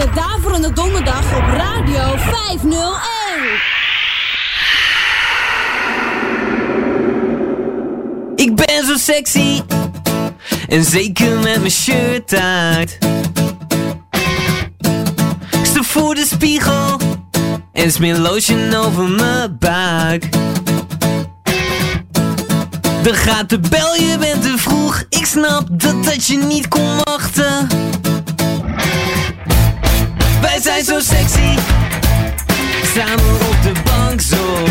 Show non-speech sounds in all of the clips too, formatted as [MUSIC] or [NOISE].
de Daverende Donderdag op Radio 501. Ik ben zo sexy. En zeker met mijn shirt uit. Ik sta voor de spiegel. En smeer lotion over mijn buik. Dan gaat de bel, je bent te vroeg. Ik snap dat dat je niet kon wachten. Wij zijn zo sexy. Samen op de bank zo.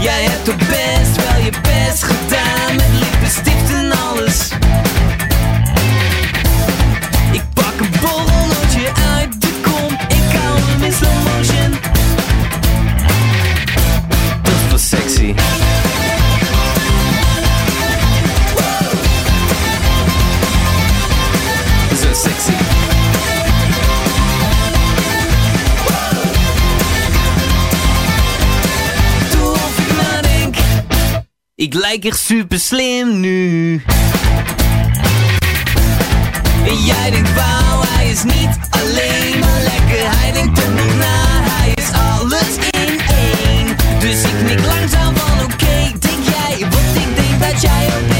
Jij hebt toch best wel je best gedaan Ik lijk echt super slim nu. En jij denkt wauw, hij is niet alleen maar lekker. Hij denkt ook nog na, hij is alles in één. Dus ik knik langzaam van oké Denk jij wat ik denk dat jij ook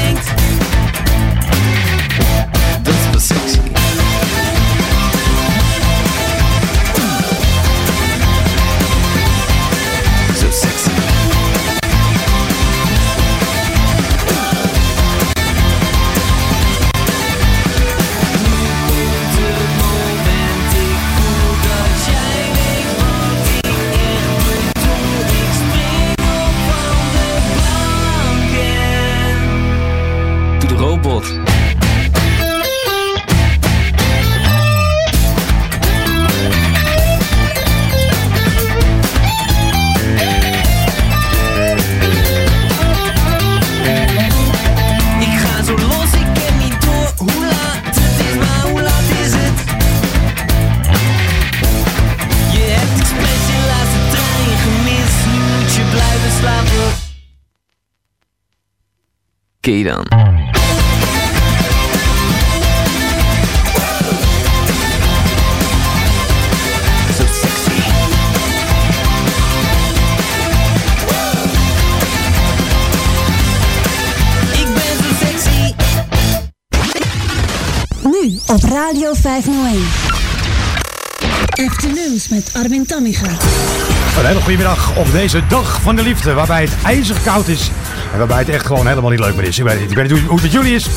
Oké dan. Nu op Radio 501. Afternoons met Armin Tammiga. Een hele goede middag op deze dag van de liefde, waarbij het ijzig koud is. En waarbij het echt gewoon helemaal niet leuk meer is. Ik weet niet, ik hoe, het met jullie is,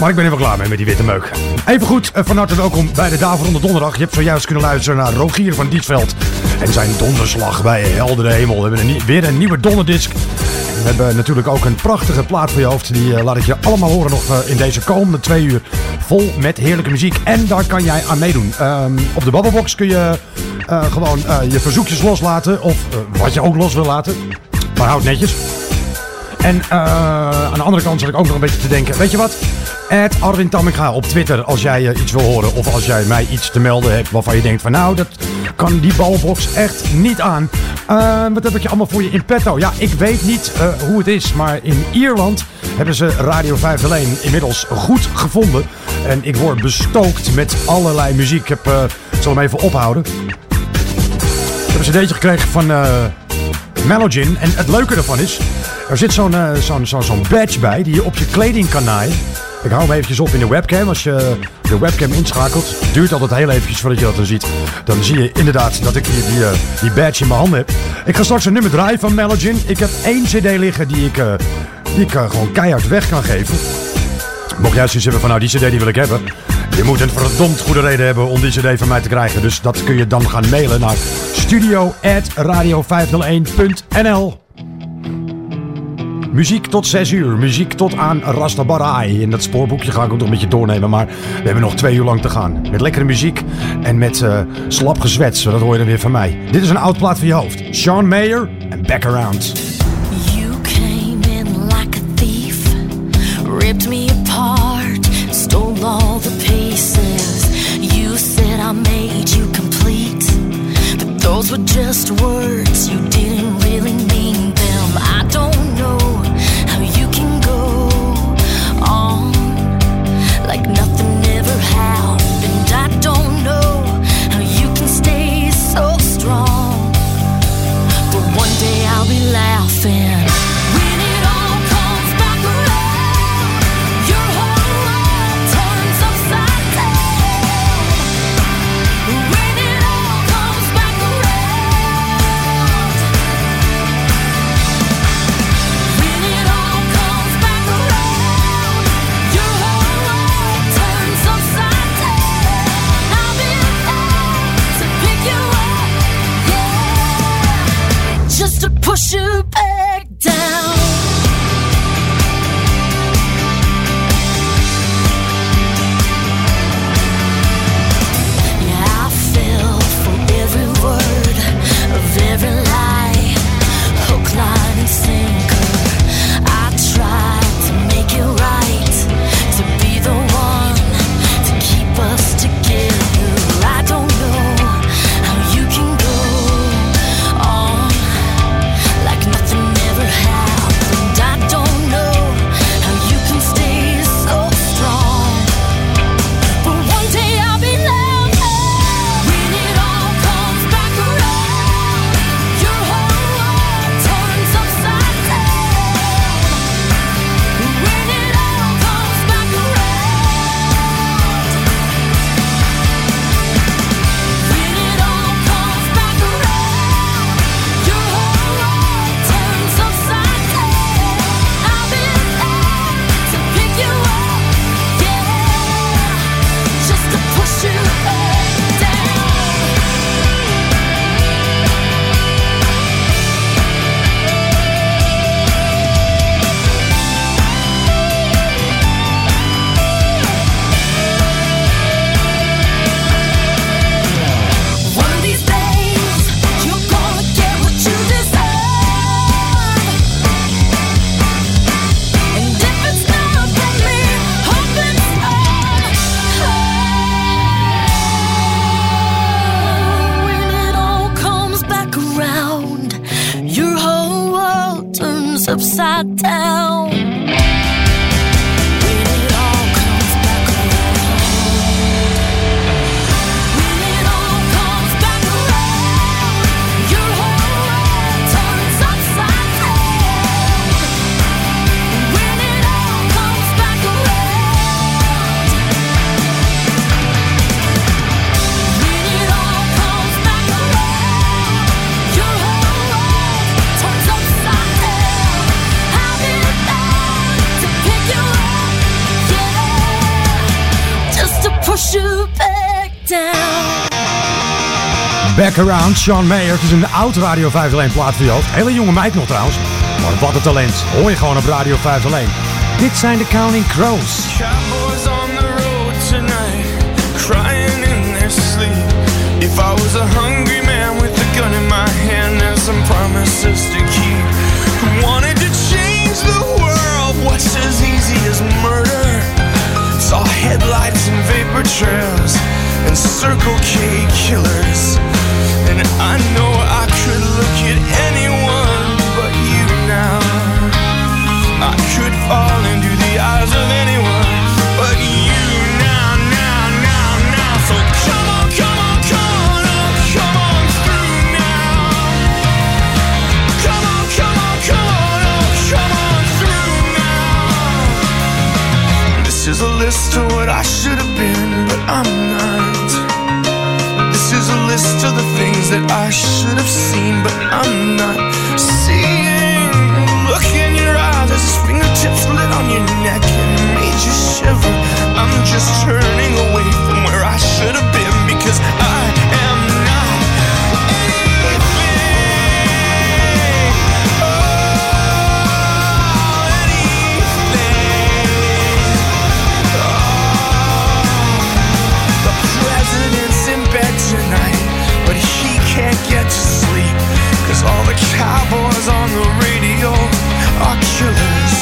maar ik ben wel klaar mee met die witte meuk. Even goed, eh, van harte welkom bij de Daverende Donderdag. Je hebt zojuist kunnen luisteren naar Rogier van Diesveld en zijn donderslag bij heldere hemel. We hebben weer een nieuwe donderdisc. We hebben natuurlijk ook een prachtige plaat voor je hoofd. Die eh, laat ik je allemaal horen nog eh, in deze komende twee uur. Vol met heerlijke muziek. En daar kan jij aan meedoen. Ehm, op de Babbelbox kun je gewoon je verzoekjes loslaten. Of wat je ook los wil laten. Maar houd netjes. En eh, aan de andere kant zat ik ook nog een beetje te denken. Weet je wat? Ed Arwin op Twitter als jij eh, iets wil horen. Of als jij mij iets te melden hebt waarvan je denkt van nou, dat kan die balbox echt niet aan. Eh, wat heb ik je allemaal voor je in petto? Ja, ik weet niet eh, hoe het is. Maar in Ierland hebben ze Radio 501 inmiddels goed gevonden. En ik word bestookt met allerlei muziek. Ik heb, zal hem even ophouden. Ik heb een cd'tje gekregen van Melogin. En het leuke ervan is, er zit zo'n eh, zo'n badge bij die je op je kleding kan naaien. Ik hou hem eventjes op in de webcam. Als je de webcam inschakelt, duurt altijd heel eventjes voordat je dat dan ziet. Dan zie je inderdaad dat ik die, die, eh, die badge in mijn handen heb. Ik ga straks een nummer draaien van Melogin. Ik heb één cd liggen die ik, eh, die ik gewoon keihard weg kan geven. Mocht jij zoiets hebben van nou die cd die wil ik hebben. Je moet een verdomd goede reden hebben om die cd van mij te krijgen. Dus dat kun je dan gaan mailen naar studio.radio501.nl Muziek tot 6 uur. Muziek tot aan Rastabarai. In dat spoorboekje ga ik ook nog een beetje doornemen. Maar we hebben nog twee uur lang te gaan. Met lekkere muziek en met eh, slap gezwets. Dat hoor je dan weer van mij. Dit is een oud plaat van je hoofd. Sean Mayer en Back Around. You came in like a thief, ripped me apart, stole all the pieces. You said I made you complete, but those were just words. You didn't really mean strong. But one day I'll be laughing. should back down. doctor. Back Around, Sean Mayer. Het is een oud Radio 501 plaat voor je hoofd. Hele jonge meid nog trouwens. Maar wat een talent. Hoor je gewoon op Radio 501. Dit zijn de Counting Crows. Cowboys on the road tonight, crying in their sleep. If I was a hungry man with a gun in my hand and some promises to keep, who wanted to change the world, what's as easy as murder? Saw headlights and vapor trails and Circle K killers, and I know I could look at anyone but you now. I could fall into the eyes of anyone is a list of what I should have been, but I'm not. This is a list of the things that I should have seen, but I'm not seeing. Look in your eyes as his fingertips lit on your neck and made you shiver. I'm just turning away from where I should have been because I cowboys on the radio are killers.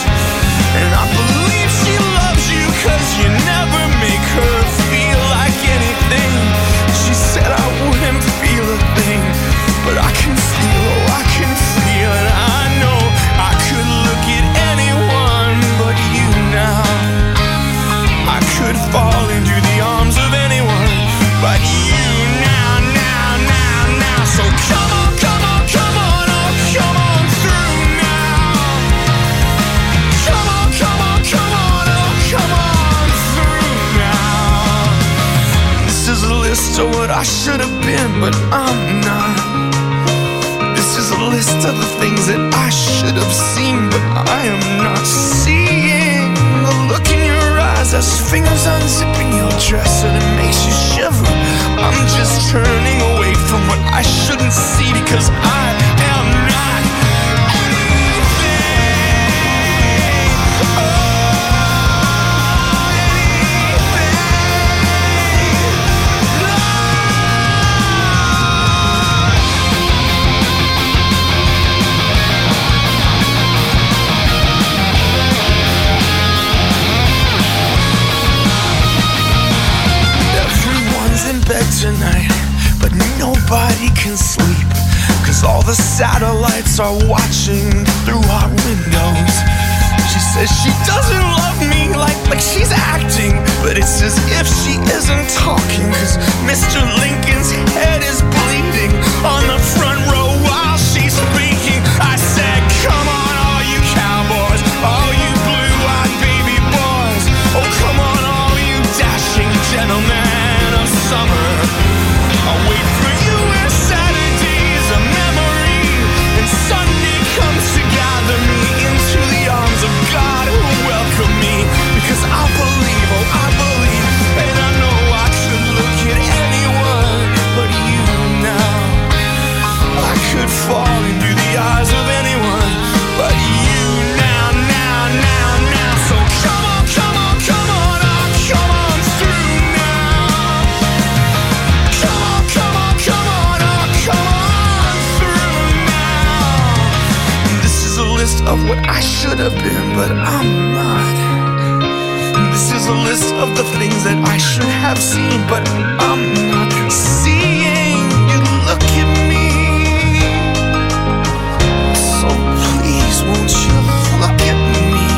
And I believe I should have been, but I'm not. This is a list of the things that I should have seen, but I am not seeing. The look in your eyes as fingers unzipping your dress and it makes you shiver. I'm just turning away from what I shouldn't see because I am not the satellites are watching through our windows. She says she doesn't love me like, like she's acting, but it's as if she isn't talking. Cause Mr. Lincoln's head is bleeding on the front row what I should have been, but I'm not. This is a list of the things that I should have seen, but I'm not seeing you look at me. So please, won't you look at me?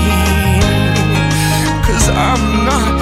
Cause I'm not.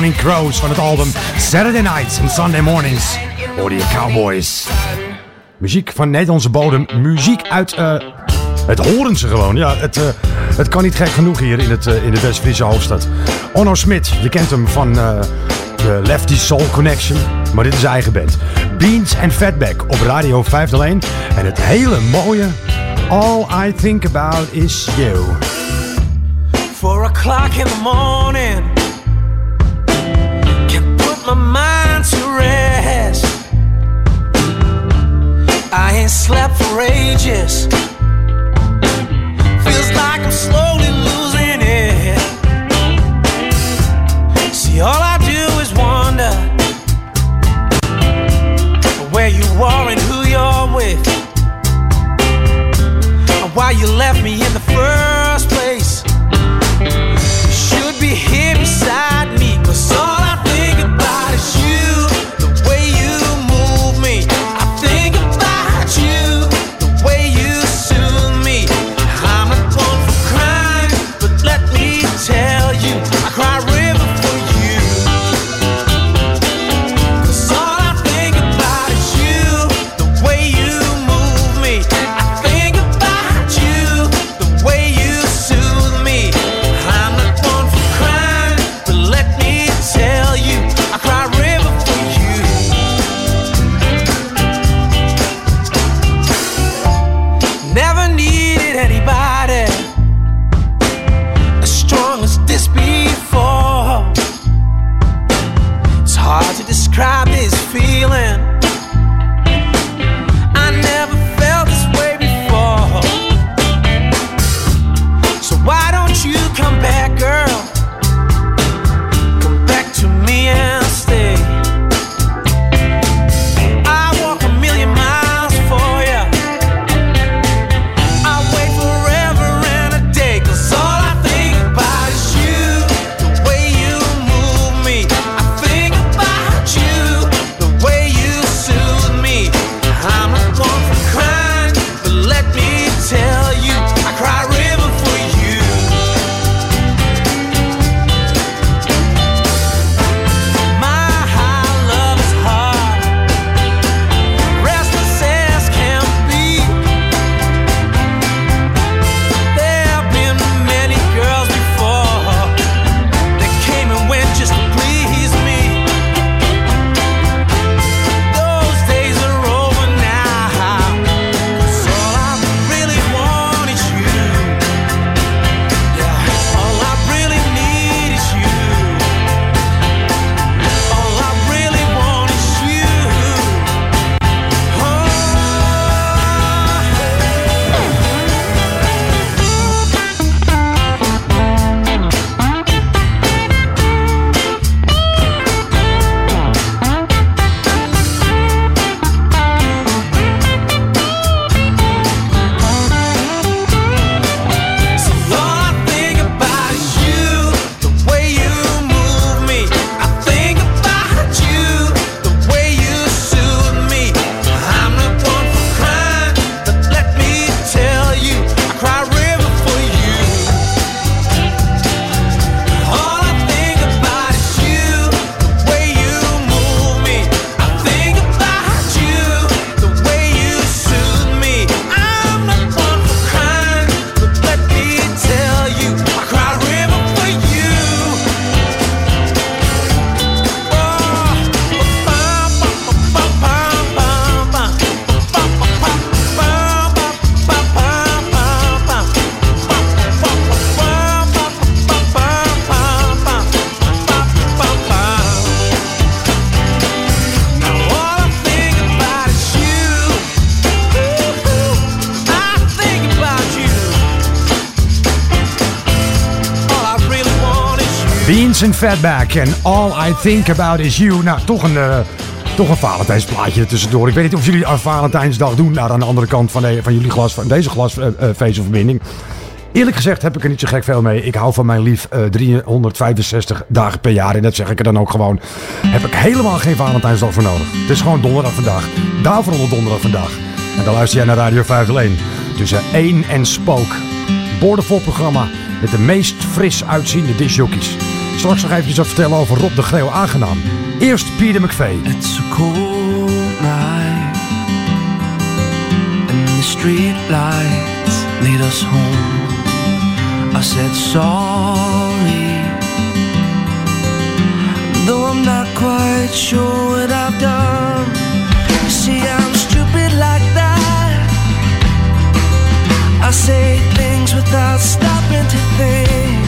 Counting Crows van het album Saturday Nights and Sunday Mornings. Hoorde je Cowboys. Muziek van Nederlandse bodem. Muziek uit het het Horense gewoon. Ja, het, eh, het kan niet gek genoeg hier in, het, eh, in de Westfriese hoofdstad. Onno Smit, je kent hem van de Lefty Soul Connection. Maar dit is eigen band. Beans and Fatback op Radio 501. En het hele mooie... All I think about is you. Four o'clock in the morning my mind to rest. I ain't slept for ages. Feels like I'm slowly losing it. See, all I do is wonder where you are and who you're with, and why you left me in the first. Beans and Fatback en All I Think About Is You. Nou, toch een, uh, toch een Valentijnsplaatje tussendoor. Ik weet niet of jullie aan Valentijnsdag doen. Nou, aan de andere kant van, de, van jullie glas, van deze glasvezelverbinding. Uh, Eerlijk gezegd heb ik er niet zo gek veel mee. Ik hou van mijn lief uh, 365 dagen per jaar. En dat zeg ik er dan ook gewoon. Heb ik helemaal geen Valentijnsdag voor nodig. Het is gewoon donderdag vandaag. Daarvoor onder donderdag vandaag. En dan luister jij naar Radio 501. Tussen 1 en Spook. Boordevol programma met de meest fris uitziende disjockeys. Straks nog even wat vertellen over Rob de Greeuw aangenaam. Eerst Peter McVeigh. It's a cold night And the street lights lead us home I said sorry Though I'm not quite sure what I've done See I'm stupid like that I say things without stopping to think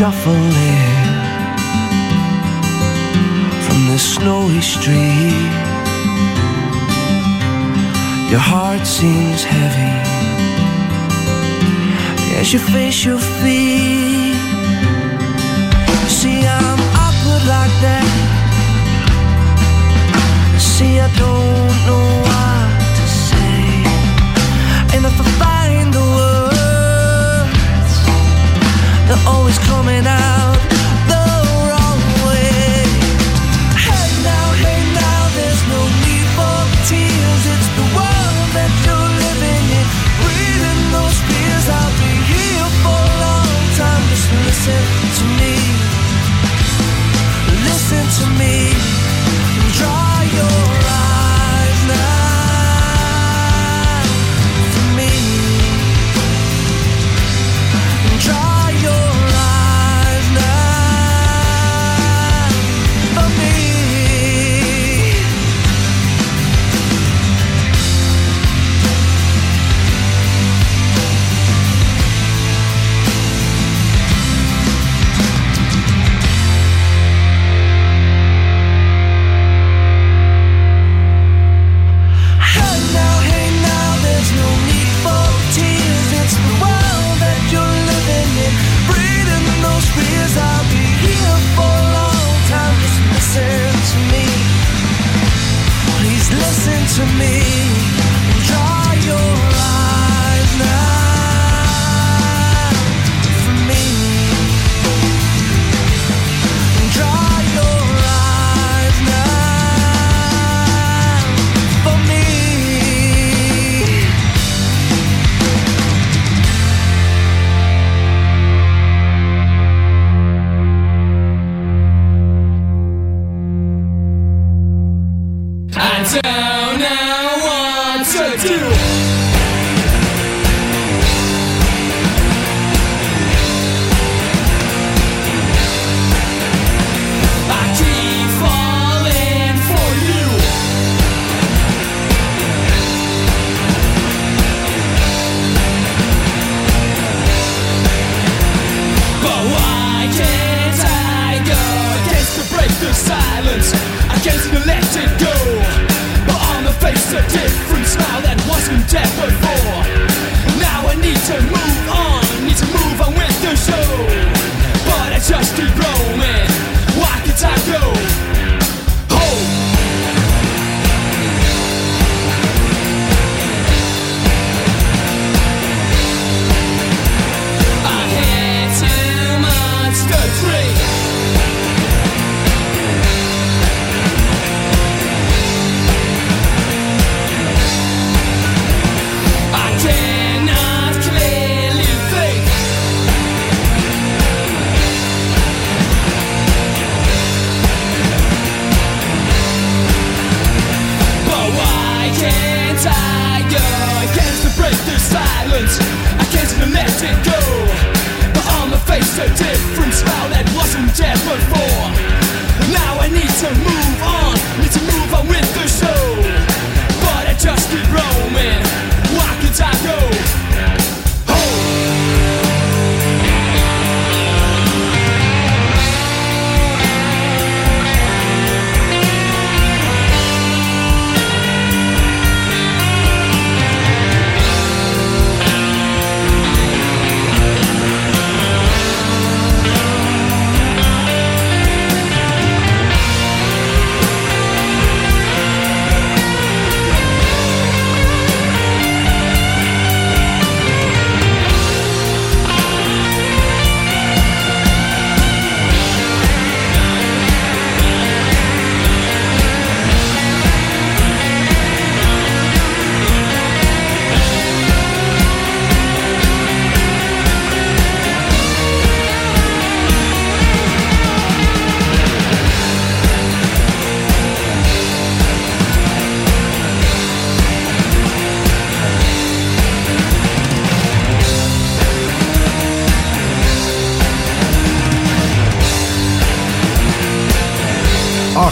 in from the snowy street. Your heart seems heavy as you face your feet.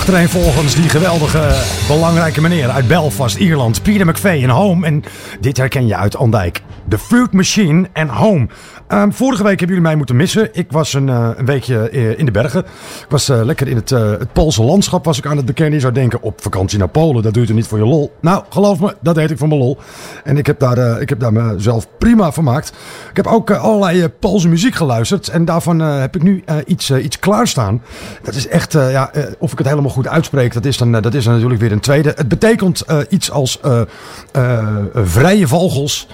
Achtereenvolgens die geweldige, belangrijke meneer uit Belfast, Ierland, Peter McVeigh en Home. En dit herken je uit Andijk. The Fruit Machine en Home. Ehm, vorige week hebben jullie mij moeten missen. Ik was een, eh, een weekje eh, in de bergen. Ik was eh, lekker in het, eh, het Poolse landschap was ik aan het bekennen. Je zou denken, op vakantie naar Polen, dat doe je niet voor je lol. Nou, geloof me, dat deed ik voor mijn lol. En ik heb daar, ik heb daar mezelf prima vermaakt. Ik heb ook allerlei Poolse muziek geluisterd. En daarvan heb ik nu iets, iets klaarstaan. Dat is echt, ja, of ik het helemaal goed uitspreek, dat is dan, dat is dan natuurlijk weer een tweede. Het betekent iets als Vrije Vogels.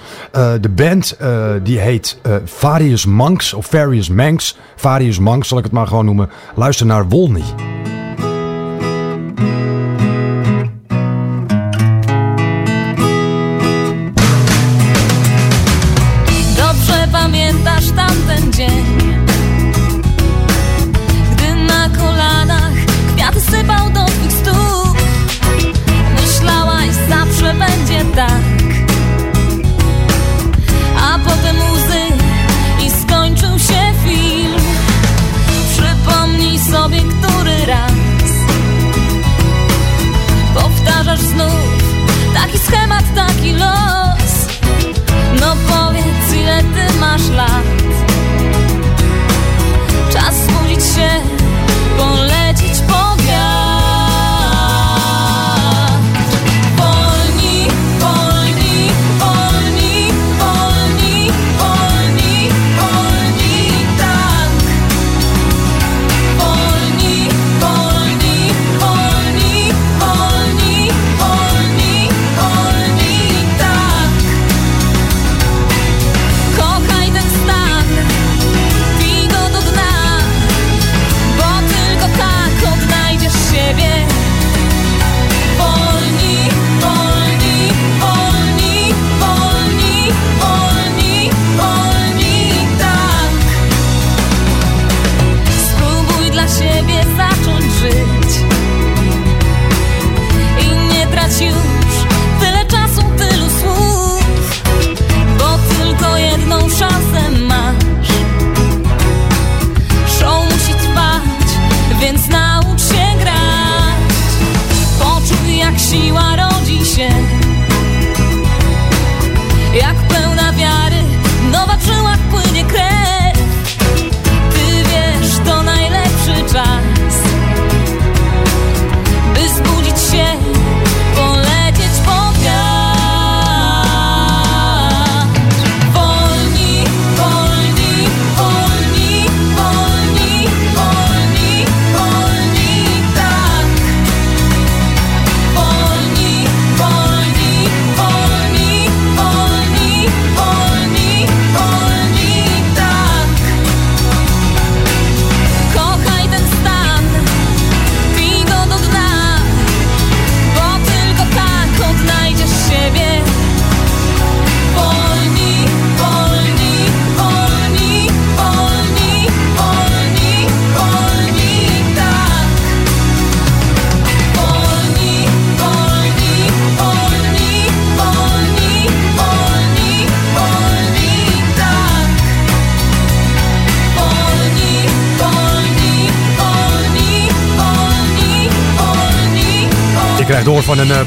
De band die heet eh, Various Monks of Various Manx. Various Monks zal ik het maar gewoon noemen. Luister naar Wolny.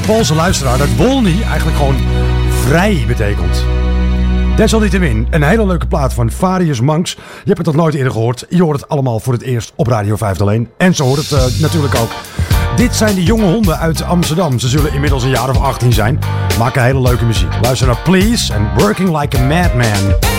Poolse luisteraar dat Wolny eigenlijk gewoon vrij betekent. Desalniettemin, een hele leuke plaat van Various Monks. Je hebt het nog nooit eerder gehoord. Je hoort het allemaal voor het eerst op Radio 5 alleen. En zo hoort het eh, natuurlijk ook. Dit zijn de jonge honden uit Amsterdam. Ze zullen inmiddels een jaar of 18 zijn. Maken hele leuke muziek. Luister naar Please en Working Like a Madman.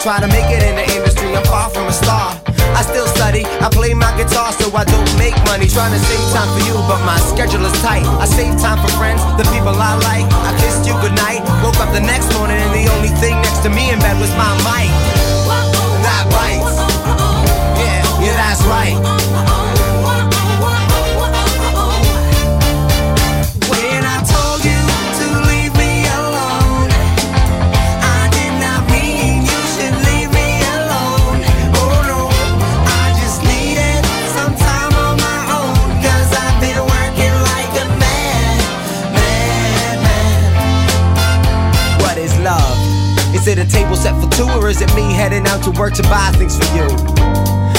Try to make it in the industry. I'm far from a star. I still study, I play my guitar so I don't make money. Trying to save time for you, but my schedule is tight. I save time for friends, the people I like. I kissed you goodnight, woke up the next morning, and the only thing next to me in bed was my mic. Work to buy things for you?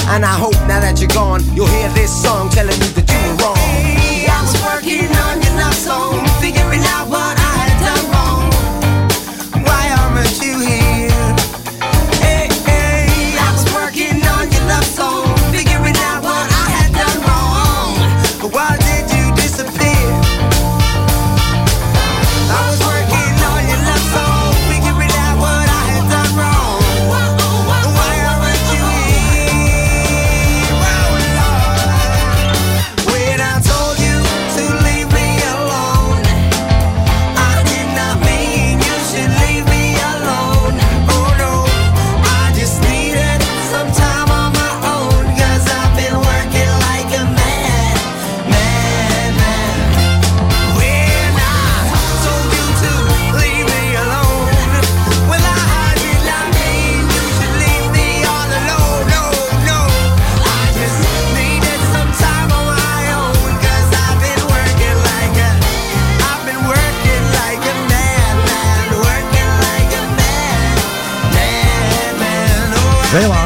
And I hope now that you're gone, you'll hear this song telling you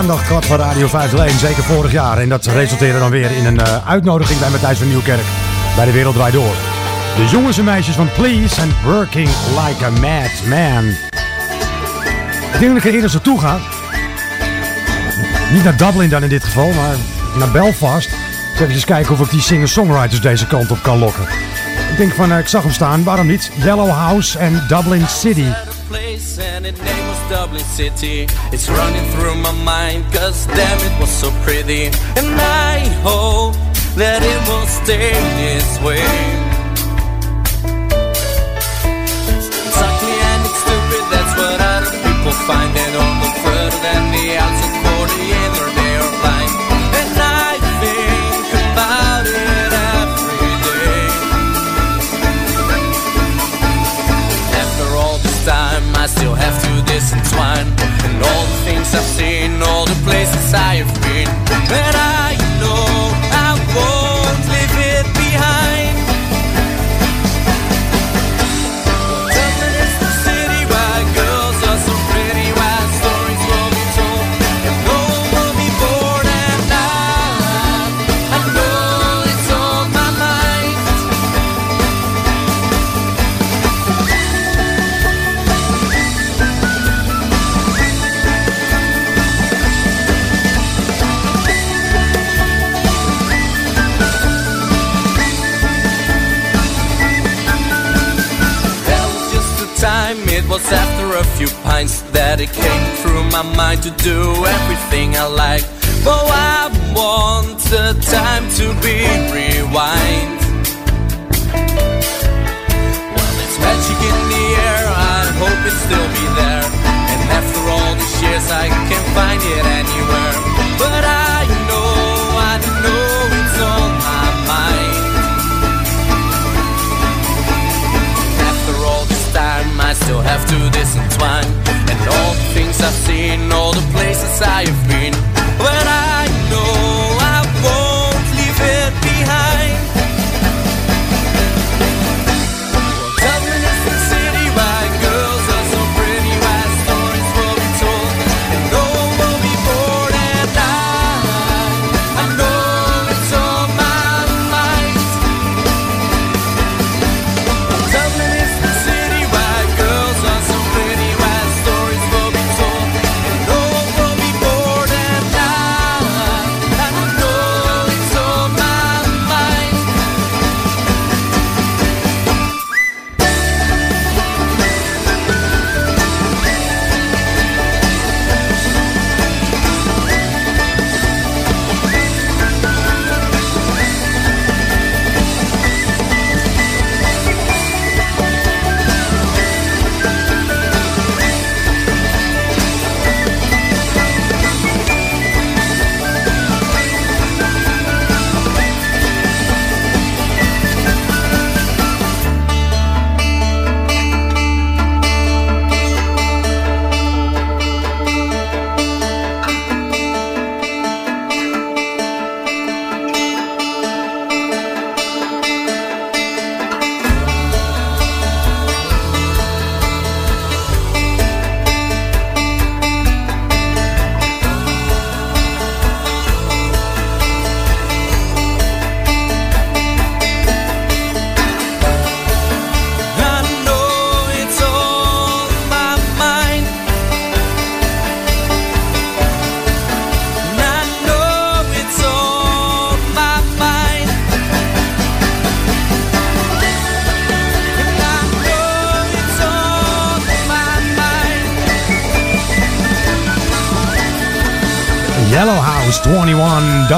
Aandacht gehad van Radio 501, zeker vorig jaar. En dat resulteerde dan weer in een eh, uitnodiging bij Matthijs van Nieuwkerk bij de Wereld Draait Door. De jongens en meisjes van Please and Working Like a Mad Man. Ik denk dat ik er eerder naartoe ga. Niet naar Dublin dan in dit geval, maar naar Belfast. Dus even kijken of ik die singer-songwriters deze kant op kan lokken. Ik denk van, eh, ik zag hem staan, waarom niet? Yellow House en Dublin City. City. It's running through my mind, cause damn it was so pretty. And I hope that it will stay this way. It's ugly and it's stupid, that's what other people find. They don't look further than the outside for the inner they are blind. And I think about it every day. After all this time, I still have to And all the things I've seen, all the places I have been. And I know I won't came through my mind to do everything I like. But I want the time to be rewind. Well, it's magic in the air, I hope it still be there. And after all these years, I can't find it anywhere. Have to disentwine. And all the things I've seen, all the places I have been. But I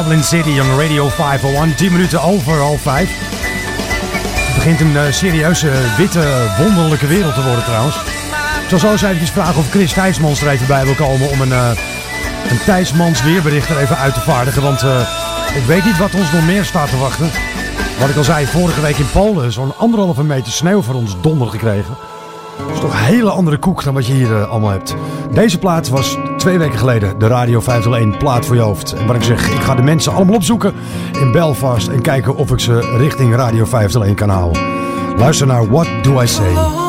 Dublin City on Radio 501. 10 minuten over half 5. Het begint een eh, serieuze, witte, wonderlijke wereld te worden trouwens. Ik zal zo eens even vragen of Chris Thijsmans er even bij wil komen om een, eh, een Thijsmans weerbericht er even uit te vaardigen. Want eh, ik weet niet wat ons nog meer staat te wachten. Wat ik al zei, vorige week in Polen zo'n anderhalve meter sneeuw voor ons donder gekregen. Dat is toch een hele andere koek dan wat je hier allemaal hebt. Deze plaat was twee weken geleden de Radio 501 plaat voor je hoofd. En wat ik zeg, ik ga de mensen allemaal opzoeken in Belfast en kijken of ik ze richting Radio 501 kan halen. Luister naar What Do I Say.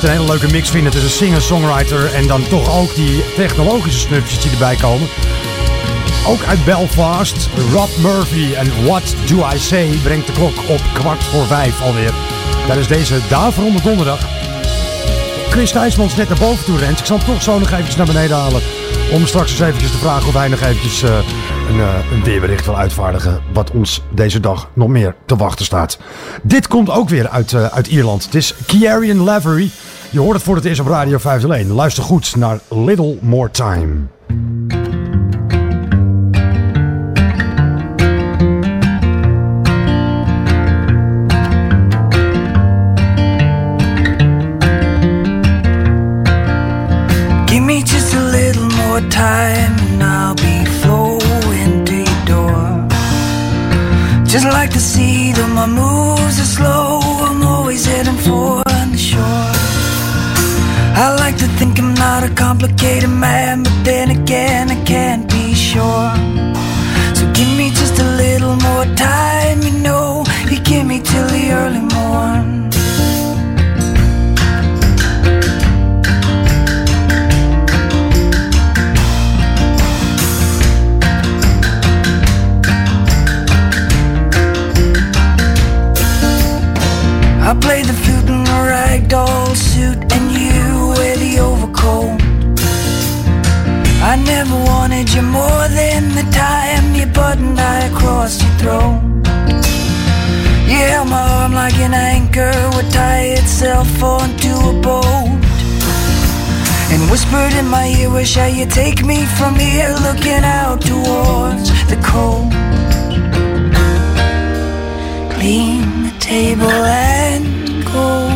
Het een hele leuke mix vinden tussen singer-songwriter en dan toch ook die technologische snufjes die erbij komen. Ook uit Belfast, Rob Murphy en What Do I Say brengt de klok op kwart voor vijf alweer. Tijdens deze daverende donderdag. Chris Thijsmans net naar boven toe rent. Ik zal hem toch zo nog eventjes naar beneden halen. Om straks eens eventjes te vragen of hij nog eventjes eh, een, eh, een weerbericht wil uitvaardigen. Wat ons deze dag nog meer te wachten staat. Dit komt ook weer uit, eh, uit Ierland. Het is Kiarian Lavery. Je hoort het voor het eerst op Radio 501. Luister goed naar Little More Time. Give me just a little more time and I'll be flowing to your door. Just like the though my moves to think I'm not a complicated man, but then again, I can't be sure. So give me just a little more time, you know, you give me till the early morn. I play the flute in a ragdoll suit, never wanted you more than the time you buttoned I across your throat. Held my arm like an anchor would tie itself onto a boat. And whispered in my ear, wish how you take me from here, looking out towards the cold. Clean the table and go.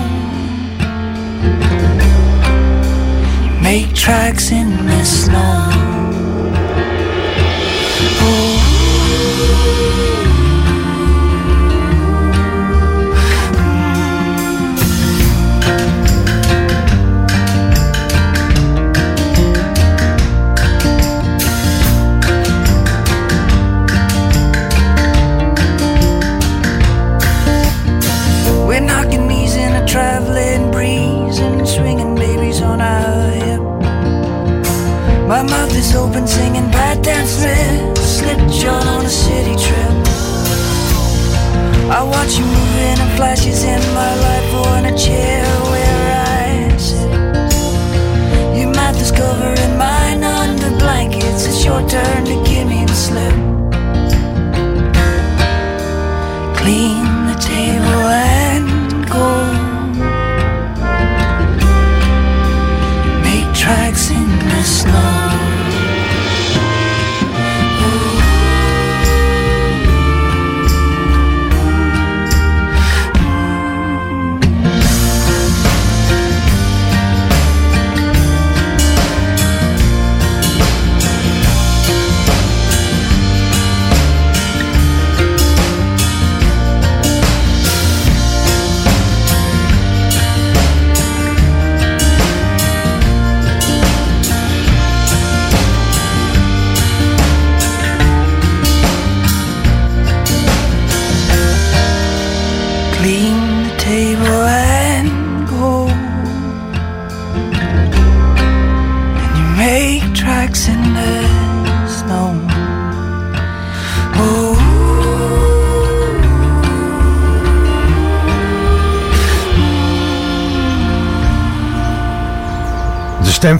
Make tracks in the snow. Open, singing Pat Dan Smith, John on a city trip. I watch you moving and flashes in my life on a chair where I sit. Your mouth is covering mine under blankets. It's your turn to give me the slip. Clean the table and go. Make tracks in the snow.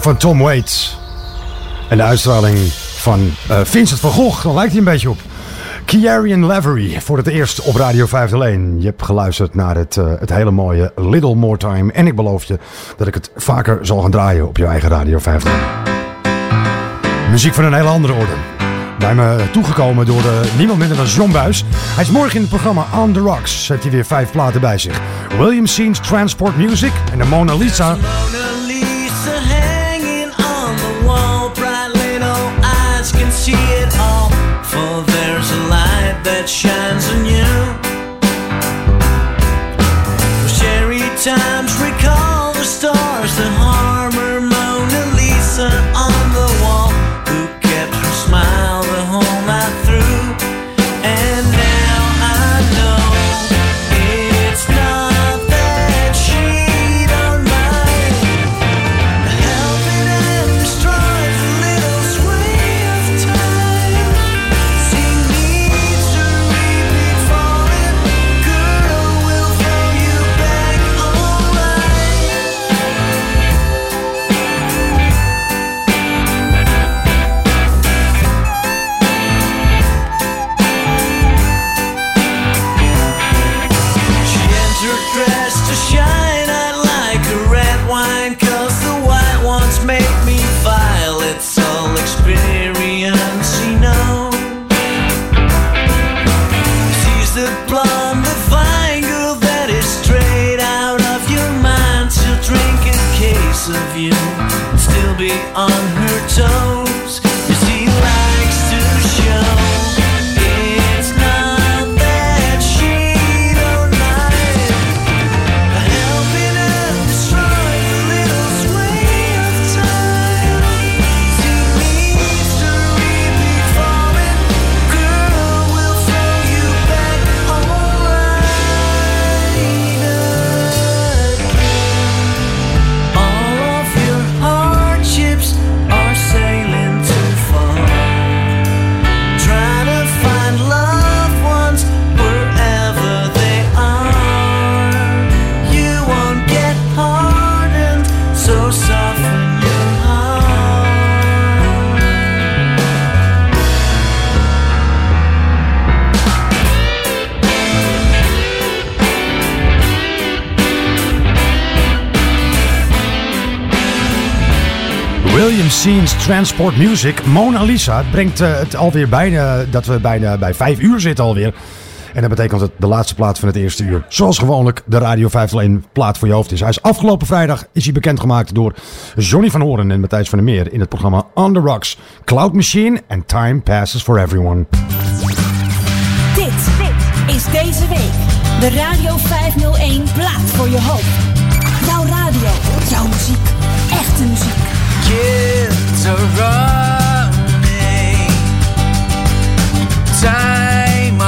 Van Tom Waits. En de uitstraling van eh, Vincent van Gogh. Dan lijkt hij een beetje op. Kiarian Lavery voor het eerst op Radio 501. Je hebt geluisterd naar het, eh, het hele mooie Little More Time. En ik beloof je dat ik het vaker zal gaan draaien op je eigen Radio 501. Muziek van een hele andere orde. Bij me toegekomen door eh, niemand minder dan John Buis. Hij is morgen in het programma On The Rocks. Heeft hij weer vijf platen bij zich. William Scene's Transport Music en de. Mona Lisa William Scene's Transport Music, Mona Lisa. Brengt eh, het alweer bijna, dat we bijna bij vijf uur zitten alweer. En dat betekent dat de laatste plaat van het eerste uur, zoals gewoonlijk, de Radio 501 plaat voor je hoofd is. Hij is afgelopen vrijdag is hij bekendgemaakt door Johnny van Horen en Matthijs van der Meer in het programma On The Rocks, Cloud Machine en Time Passes For Everyone. Dit, dit is deze week de Radio 501 plaat voor je hoofd. Jouw radio, jouw muziek, echte muziek. Kids are running. Time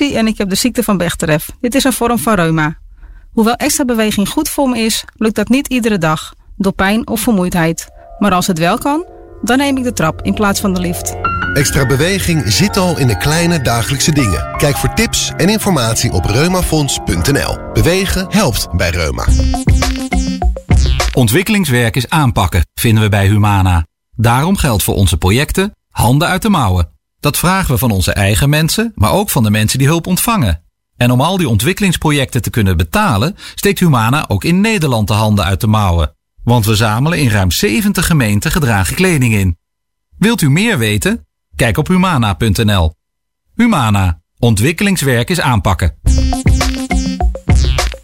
En ik heb de ziekte van Bechterew. Dit is een vorm van reuma. Hoewel extra beweging goed voor me is, lukt dat niet iedere dag, door pijn of vermoeidheid. Maar als het wel kan, dan neem ik de trap in plaats van de lift. Extra beweging zit al in de kleine dagelijkse dingen. Kijk voor tips en informatie op reumafonds.nl. Bewegen helpt bij reuma. Ontwikkelingswerk is aanpakken, vinden we bij Humana. Daarom geldt voor onze projecten handen uit de mouwen. Dat vragen we van onze eigen mensen, maar ook van de mensen die hulp ontvangen. En om al die ontwikkelingsprojecten te kunnen betalen, steekt Humana ook in Nederland de handen uit de mouwen. Want we zamelen in ruim 70 gemeenten gedragen kleding in. Wilt u meer weten? Kijk op humana.nl. Humana. Ontwikkelingswerk is aanpakken.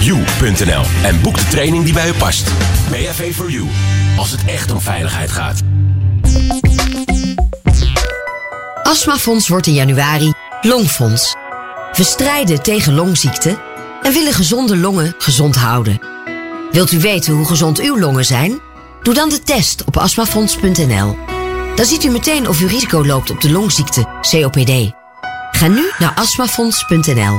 www.bav-4-u.nl en boek de training die bij u past. BHV for You, als het echt om veiligheid gaat. Astmafonds wordt in januari Longfonds. We strijden tegen longziekten en willen gezonde longen gezond houden. Wilt u weten hoe gezond uw longen zijn? Doe dan de test op astmafonds.nl. Dan ziet u meteen of u risico loopt op de longziekte COPD. Ga nu naar astmafonds.nl.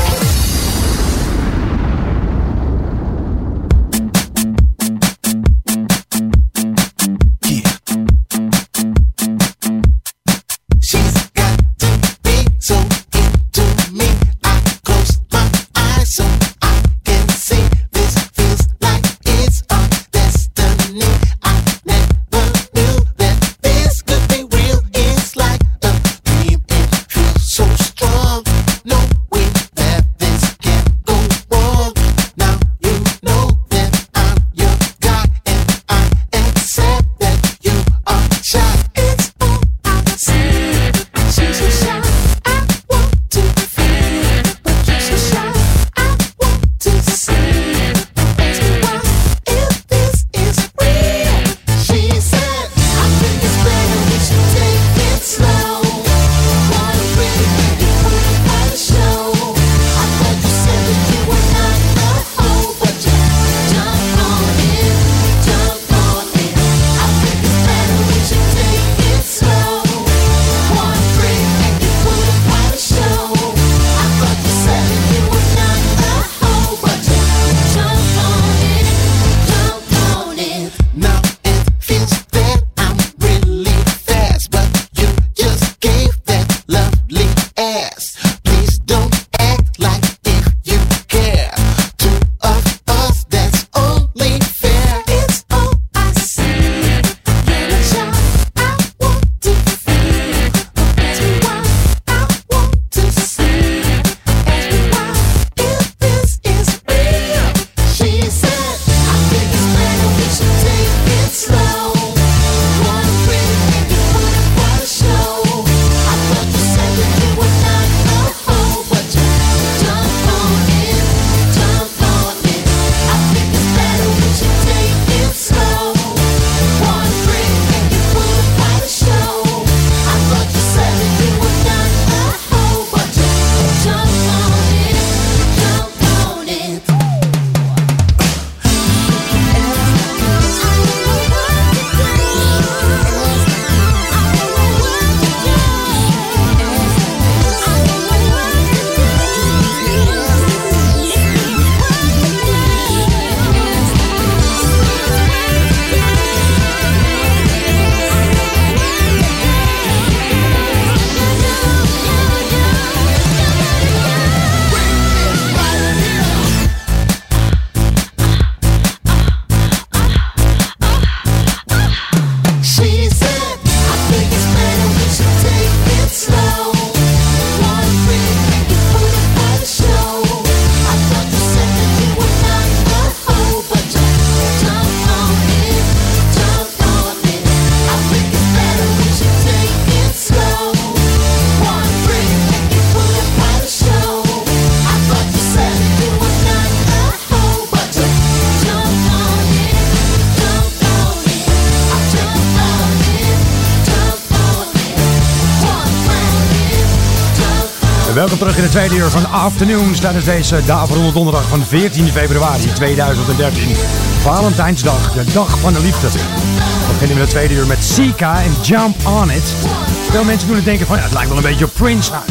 Welkom terug in de tweede uur van Afternoons tijdens deze daverende donderdag van 14 februari 2013. Valentijnsdag, de dag van de liefde. We beginnen met de tweede uur met Sika en Jump On It. Veel mensen doen het denken van, ja, het lijkt wel een beetje Prince. Nou,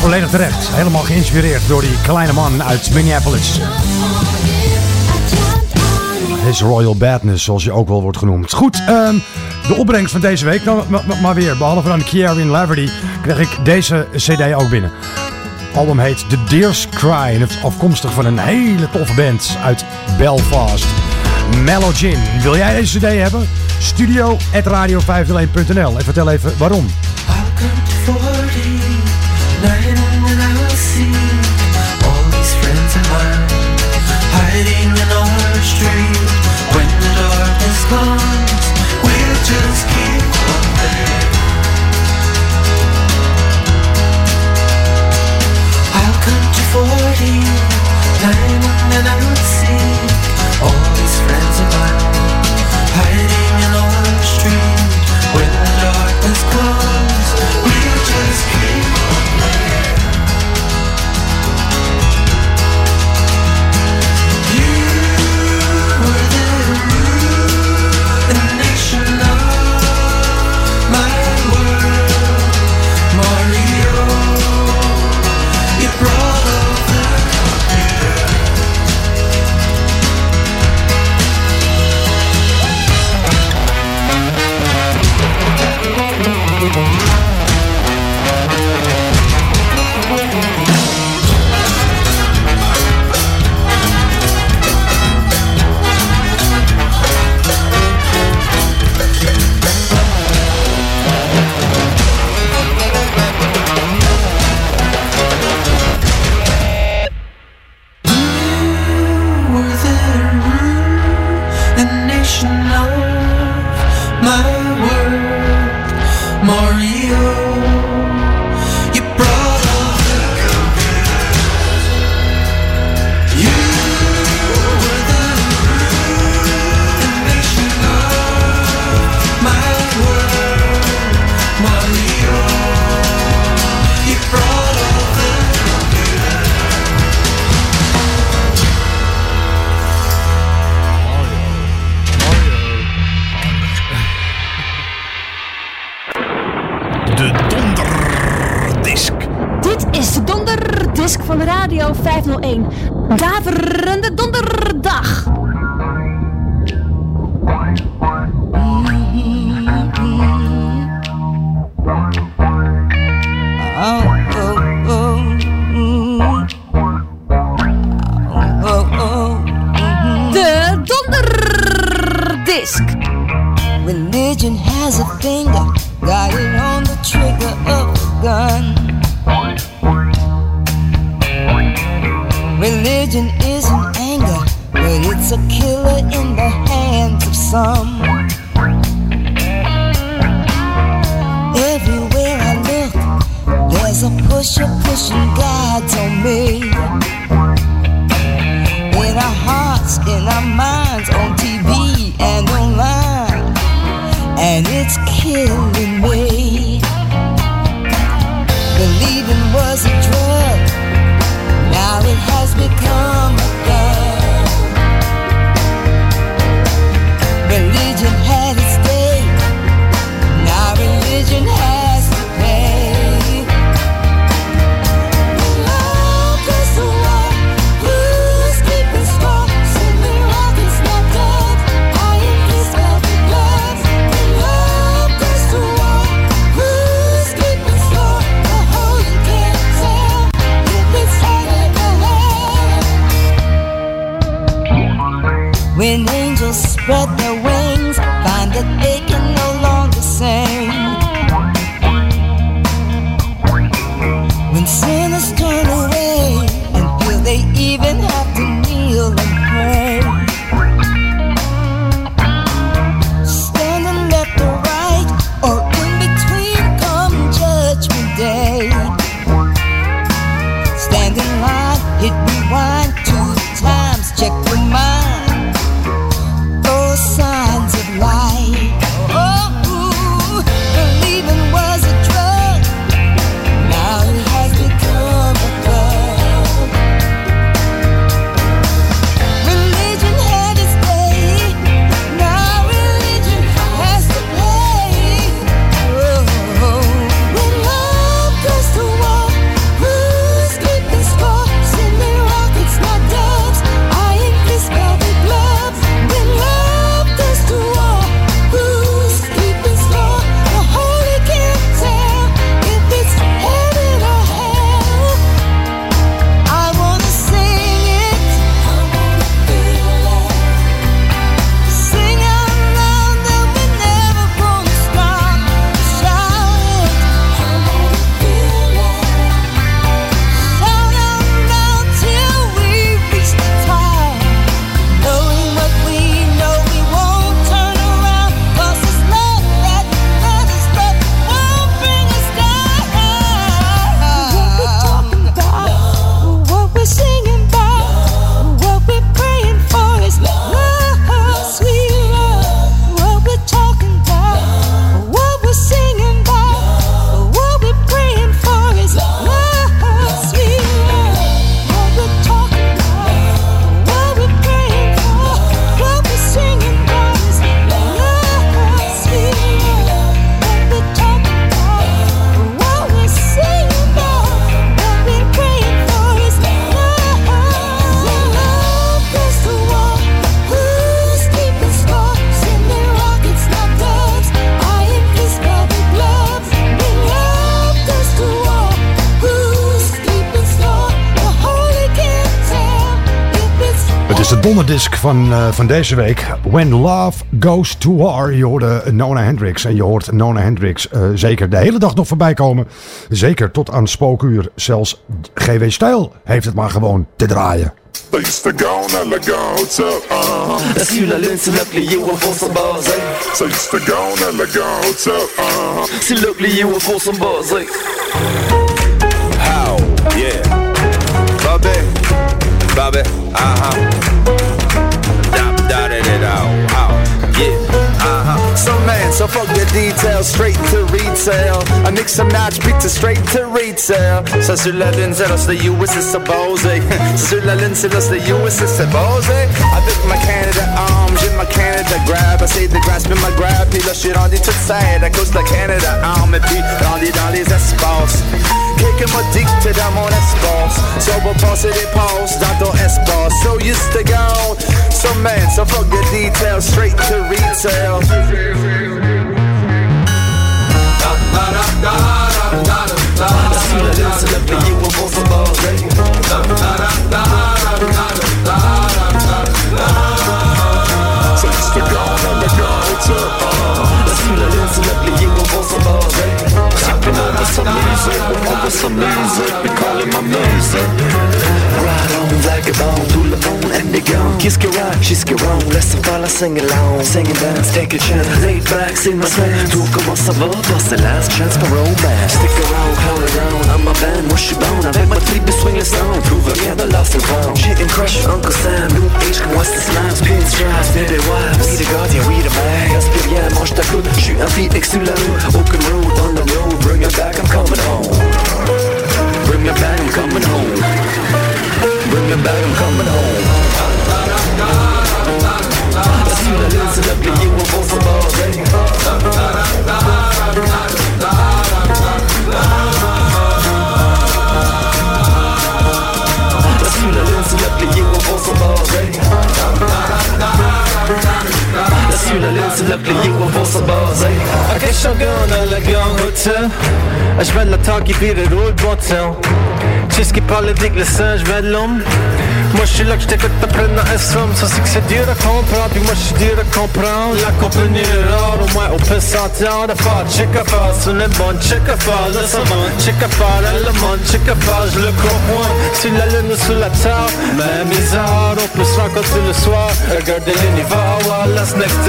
volledig terecht. Helemaal geïnspireerd door die kleine man uit Minneapolis. His Royal Badness, zoals je ook wel wordt genoemd. Goed, ehm, de opbrengst van deze week, nou, maar, maar- maar weer, behalve dan Kieran Laverty, kreeg ik deze cd ook binnen. Het album heet The Deer's Cry en het is afkomstig van een hele toffe band uit Belfast. Mellow Gin. Wil jij deze cd hebben? Studio at radio501.nl en vertel even waarom. Donderdisc van, eh, van deze week. When Love Goes to War. Je hoorde Nona Hendricks. En je hoort Nona Hendricks eh, zeker de hele dag nog voorbij komen. Zeker tot aan spookuur. Zelfs GW Stijl heeft het maar gewoon te draaien. The to uh That's you, la lune, c'est the to uh C'est How? Yeah. Bobby. Bobby. Uh-huh. some man, so fuck the details, straight to retail. I mix and match pizza straight to retail. Så sulla linser the US is supposé. Sulla [LAUGHS] linser oss the US is supposé. I pick my Canada arms in my Canada grab. I say the grass in my grab. Pila shit on the to side. I goes to Canada arm and puis dans les dans les espaces. Take him addicted, I'm on S-Balls Sober positive pulse, Dr. S-Balls So used to go so man, so fuck the details Straight to retail Since the gone the gone, it's. Let's feel a little some music, over some music We call it my music. Ride on, vagabond, tout le monde and they gone Qu'est-ce que rock, qu'est-ce que wrong Laisse la sing along. Sing and dance, take a chance Laid back, c'est ma semaine Tout comment ça va, boss the last chance for romance? Stick around, clown around I'm a band, moi j'suis bon Avec ma tripe swing le sound. Prouve rien de lost and found Shit and crush, Uncle Sam New age comme West Slams Pinstripes, baby wives. We the guardian, we the man. Gaspille rien, mange ta croûte J'suis un beat ex sous la route Open road, on the road Bring it back, I'm coming home. Bring me back, I'm coming home. Bring me back, I'm coming home. As soon as I are up to you, I'm both from already. As soon as I are up to you, were both from already. Son buzz, Okej, shotgun eller gang hotel. Je vais de la talkie puis de roule bottel C'est ce qui parle avec le singe, je de l'homme. Moi je suis là que je t'écoute t'apprendre à somme Ça c'est que c'est dur à comprendre Puis moi je suis dur à comprendre. La compagnie est rare Au moins on peut s'entendre faire Check à faire, sur les bonnes Check à faire, le savant Check à faire, le monde Check à faire, je le comprends. Sur la lune ou sur la table Mais bizarre, on peut se rencontrer le soir. Regarder l'univers, well, let's next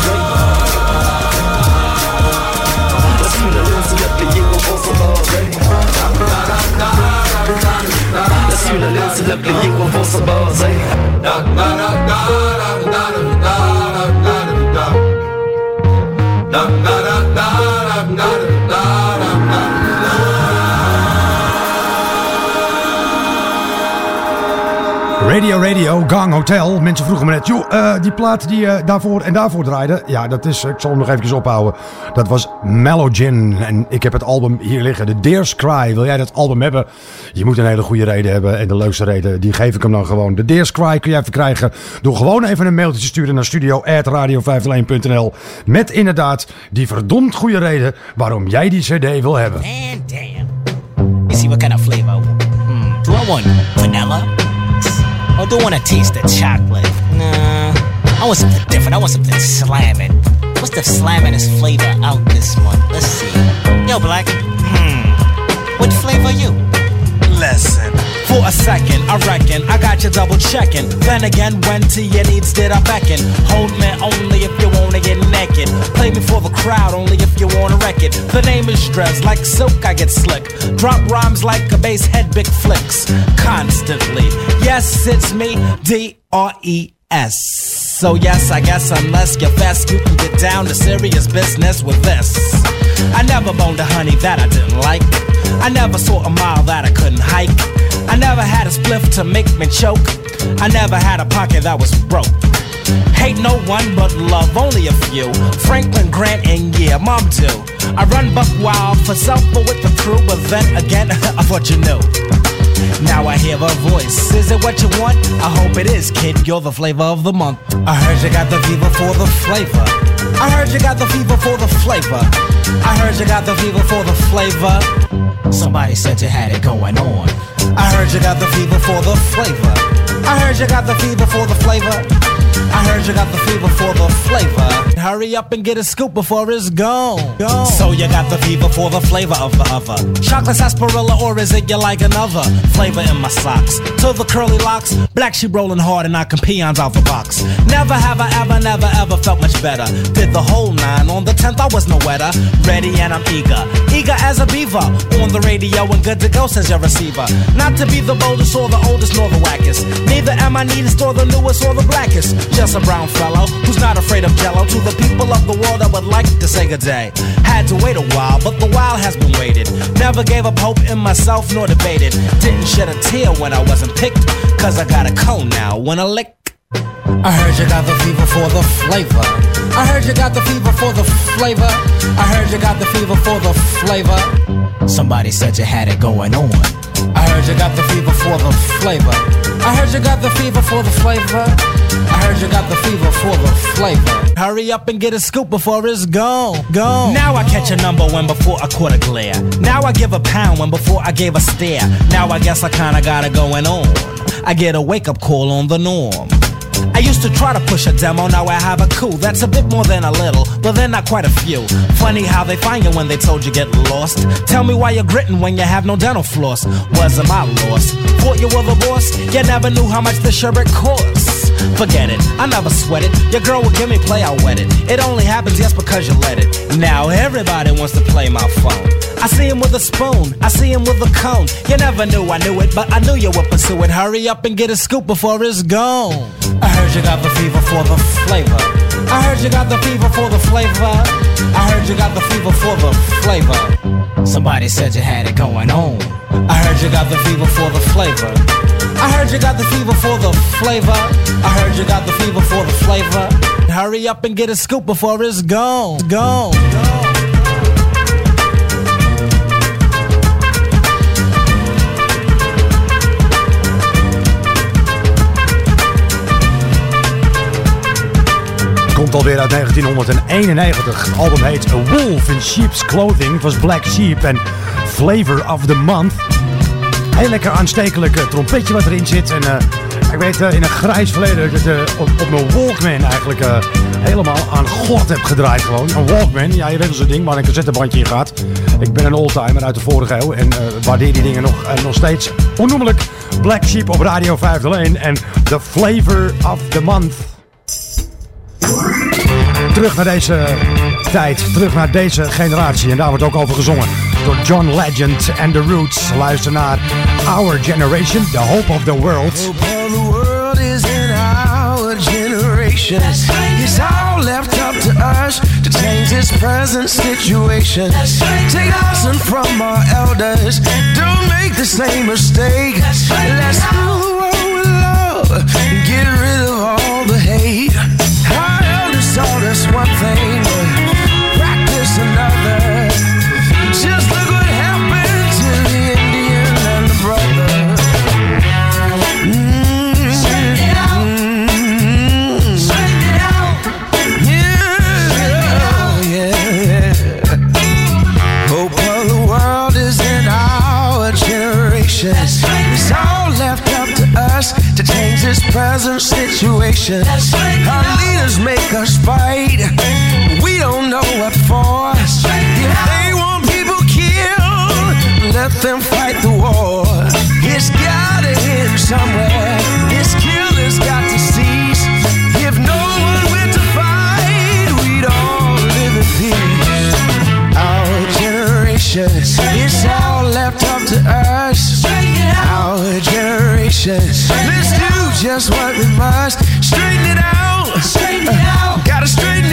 Laissez-le laisser le griller où on va se baser Da da da da da da Radio Radio, Gang Hotel. Mensen vroegen me net, joh, eh, die plaat die je daarvoor en daarvoor draaide. Ja, dat is, ik zal hem nog eventjes ophouden. Dat was Mellow Gin. En ik heb het album hier liggen, The Deer's Cry. Wil jij dat album hebben? Je moet een hele goede reden hebben. En de leukste reden, die geef ik hem dan gewoon. The Deer's Cry kun jij verkrijgen door gewoon even een mailtje te sturen naar studio.radio501.nl. Met inderdaad die verdomd goede reden waarom jij die cd wil hebben. Man, damn. You see what kind of flavor? Hmm. Do I want vanilla? I want to taste the chocolate? Nah. I want something different. I want something slamming. What's the slamminest flavor out this month? Let's see. Yo, Black. Hmm. What flavor you? Second, I reckon I got you double checking. Then again, when to your needs did I beckon? Hold me only if you wanna get naked. Play me for the crowd only if you wanna wreck it. The name is Dress, like silk I get slick. Drop rhymes like a bass head, big flicks. Constantly. Yes, it's me, D R E S. So yes, I guess unless you're fast, you can get down to serious business with this. I never boned a honey that I didn't like. I never saw a mile that I couldn't hike. I never had a spliff to make me choke. I never had a pocket that was broke. Hate no one but love only a few. Franklin Grant and yeah, mom too. I run buck wild for self but with the crew, but then again, [LAUGHS] I thought you knew. Now I hear a voice. Is it what you want? I hope it is, kid. You're the flavor of the month. I heard you got the fever for the flavor. I heard you got the fever for the flavor. I heard you got the fever for the flavor. Somebody said you had it going on. I heard you got the fever for the flavor. I heard you got the fever for the flavor. I heard you got the fever for the flavor. Hurry up and get a scoop before it's gone. So you got the fever for the flavor of the other. Chocolate sarsaparilla, or is it you like another? Flavor in my socks. To the curly locks, black sheep rolling hard and knocking peons out the box. Never have I ever, never ever felt much better. Did the whole nine on the tenth, I was no wetter. Ready and I'm eager, eager as a beaver. On the radio and good to go, says your receiver. Not to be the boldest or the oldest nor the wackest. Neither am I neatest or the newest or the blackest. Just a brown fellow who's not afraid of jello. To the people of the world, I would like to say good day. Had to wait a while, but the while has been waited. Never gave up hope in myself nor debated. Didn't shed a tear when I wasn't picked. Cause I got a cone now when I lick. I heard you got the fever for the flavor. I heard you got the fever for the flavor. I heard you got the fever for the flavor. Somebody said you had it going on. I heard you got the fever for the flavor. I heard you got the fever for the flavor. I heard you got the fever for the flavor. Hurry up and get a scoop before it's gone. Gone. Now I catch a number when before I caught a glare. Now I give a pound when before I gave a stare. Now I guess I kinda got it going on. I get a wake up call on the norm. I used to try to push a demo, now I have a coup. That's a bit more than a little, but then not quite a few. Funny how they find you when they told you get lost. Tell me why you're gritting when you have no dental floss. Wasn't my loss. Thought you were the boss, you never knew how much the sherbet costs. Forget it, I never sweat it. Your girl will give me play, I'll wet it. It only happens just because you let it. Now everybody wants to play my phone. I see him with a spoon, I see him with a cone. You never knew I knew it, but I knew you would pursue it. Hurry up and get a scoop before it's gone. I heard you got the fever for the flavor. I heard you got the fever for the flavor. I heard you got the fever for the flavor. Somebody said you had it going on. I heard you got the fever for the flavor. I heard you got the fever for the flavor. I heard you got the fever for the flavor. Hurry up and get a scoop before it's gone. Gone. Komt alweer uit 1991. Het album heet A Wolf in Sheep's Clothing. Was Black Sheep en Flavor of the Month. Heel lekker aanstekelijk trompetje wat erin zit. En eh, ik weet eh, in een grijs verleden dat ik eh, op, op mijn Walkman eigenlijk helemaal aan God heb gedraaid gewoon. Een Walkman, ja je weet wel zo'n ding waar een cassettebandje in gaat. Ik ben een oldtimer uit de vorige eeuw en waardeer die dingen nog, nog steeds onnoemelijk. Black Sheep op Radio 501 en The Flavor of the Month. Terug naar deze tijd, terug naar deze generatie. En daar wordt ook over gezongen door John Legend and The Roots. Luister naar Our Generation, The Hope of the World. the world is in our generation. It's all left up to us to change this present situation. Take lesson from our elders. Don't make the same mistake. Let's rule the world with love. Get rid of all the hate. Our elders taught us one thing, this present situation. Our leaders make us fight. We don't know what for. If they want people killed, let them fight the war. It's gotta end somewhere. This killer's got to cease. If no one went to fight, we'd all live in peace. Our generation, it's all left up to us. Our generation, let's do just what we must. Straighten it out. Straighten it out. Gotta straighten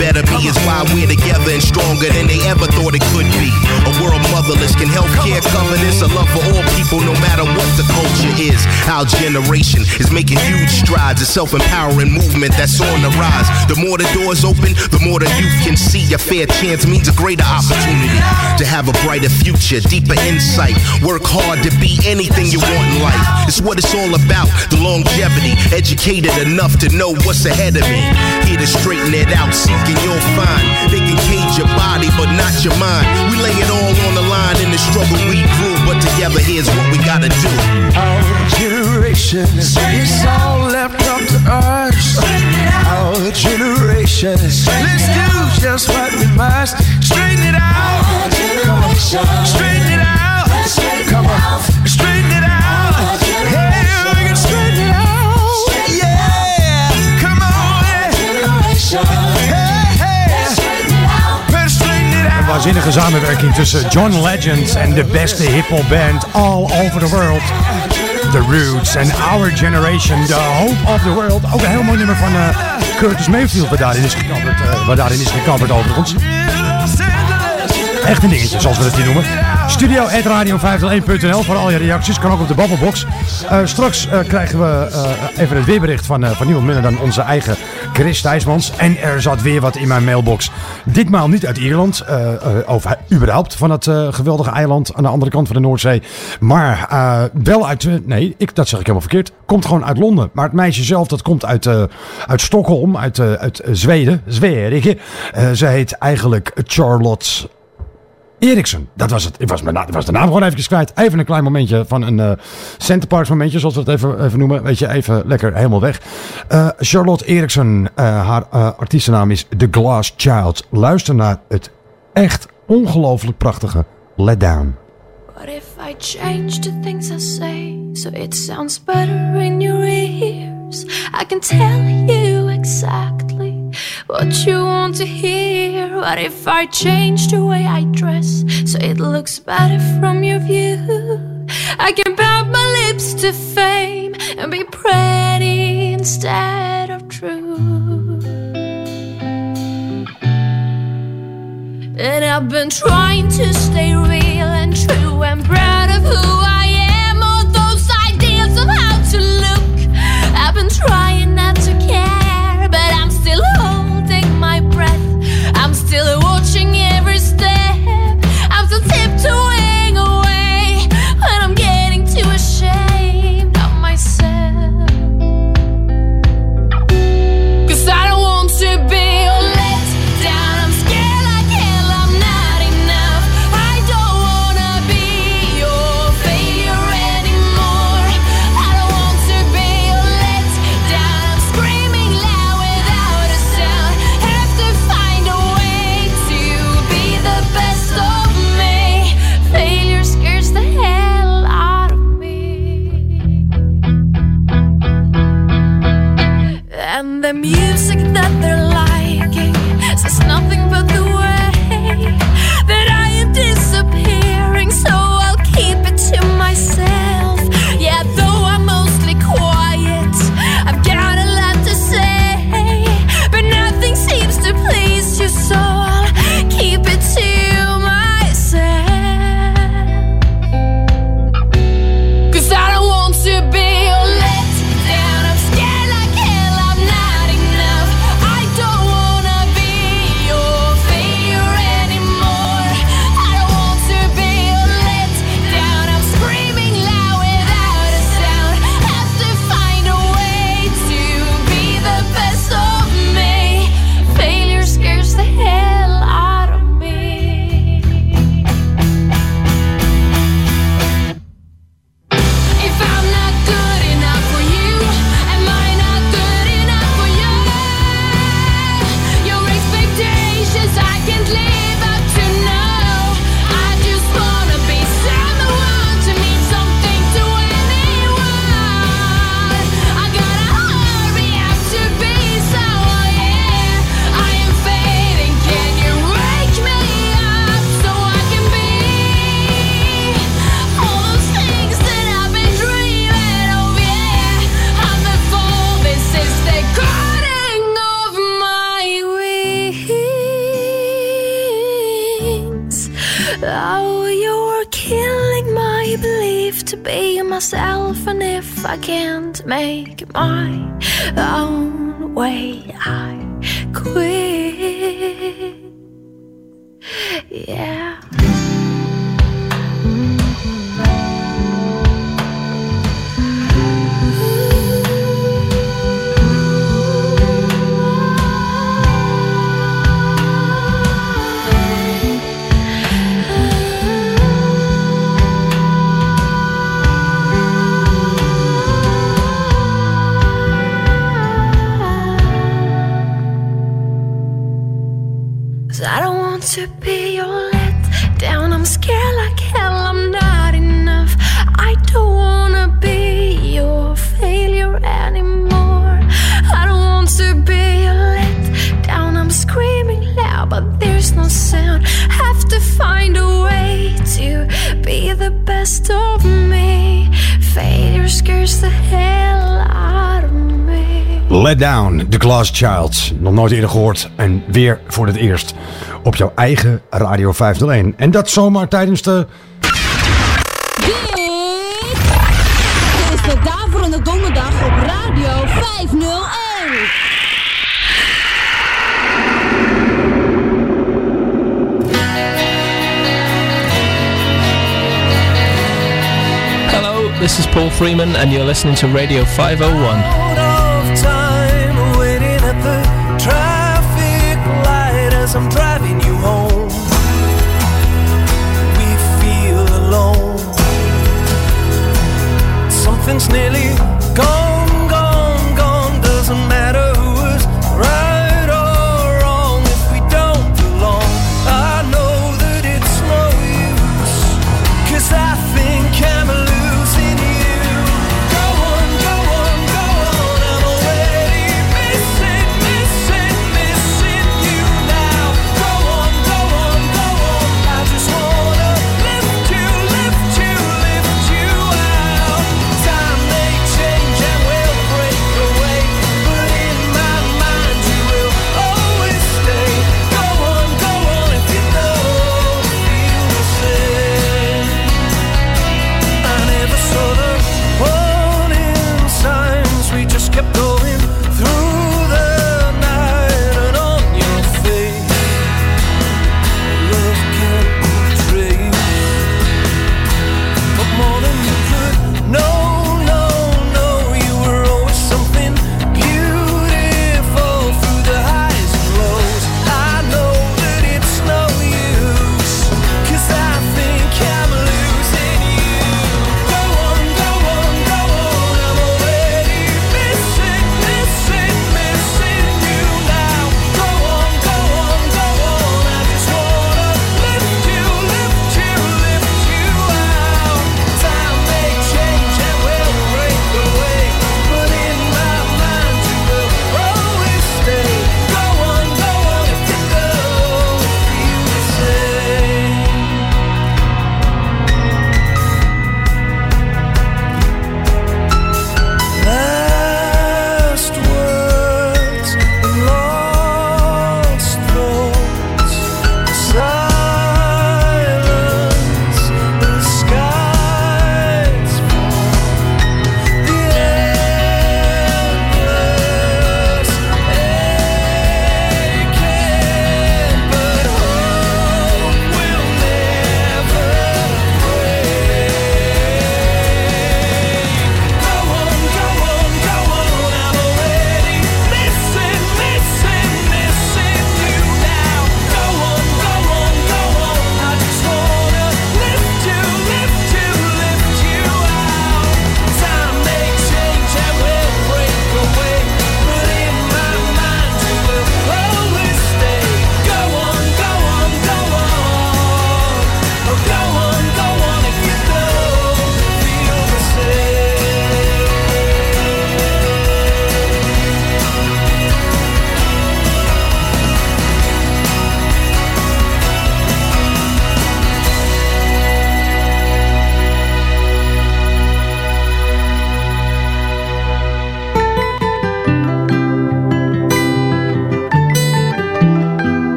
better be is why we're together and stronger than they ever thought it could be. A world motherless can help care cover this. A love for all people, no matter what the culture is. Our generation is making huge strides. A self-empowering movement that's on the rise. The more the doors open, the more the youth can see. A fair chance means a greater opportunity to have a brighter future, deeper insight. Work hard to be anything you want in life. It's what it's all about. The longevity, educated enough to know what's ahead of me. Here to straighten it out, seeking you'll find. They can cage your body, but not your mind. We lay it all on the line in the struggle we grew, but together here's what we gotta do. Our generation is all left up to us. Our generation, let's do just what we must. Straighten it out. Come on. Straighten it out. Waanzinnige samenwerking tussen John Legend en de beste hip-hop band all over the world. The Roots en Our Generation, The Hope of the World. Ook een heel mooi nummer van eh, Curtis Mayfield, waar daarin is gecoverd, eh, waar daarin is gecoverd overigens. Echt een dingetje, zoals we het hier noemen. Studio radio501.nl voor al je reacties. Kan ook op de babbelbox. Eh, straks eh, krijgen we eh, even het weerbericht van, van niemand minder dan onze eigen Chris Thijsmans. En er zat weer wat in mijn mailbox. Ditmaal niet uit Ierland. of überhaupt van het geweldige eiland aan de andere kant van de Noordzee. Maar wel uit... nee, ik, dat zeg ik helemaal verkeerd. Komt gewoon uit Londen. Maar het meisje zelf, dat komt uit, uit Stockholm. Uit, uit Zweden. Zweden. Ze heet eigenlijk Charlotte... Eriksen, dat was het. Ik was, mijn na- ik was de naam gewoon even kwijt. Even een klein momentje van een eh Centerparks momentje, zoals we het even, even noemen. Weet je, even lekker helemaal weg. Eh, Charlotte Eriksen, eh, haar artiestennaam is The Glass Child. Luister naar het echt ongelooflijk prachtige Let Down. What if I change the things I say so it sounds better in your ears? I can tell you exactly what you want to hear. What if I change the way I dress so it looks better from your view? I can pout my lips to fame and be pretty instead of true. And I've been trying to stay real and true and proud of who I am. All those ideas of how to look. I've been trying not to care, them you to be myself, and if I can't make my own way, I quit. Down, The Glass Child. Nog nooit eerder gehoord en weer voor het eerst op jouw eigen Radio 501. En dat zomaar tijdens de... Dit is de Daverende Donderdag op Radio 501. Hello, this is Paul Freeman, and you're listening to Radio 501. Of time waiting at the traffic light as I'm driving you home. We feel alone. Something's nearly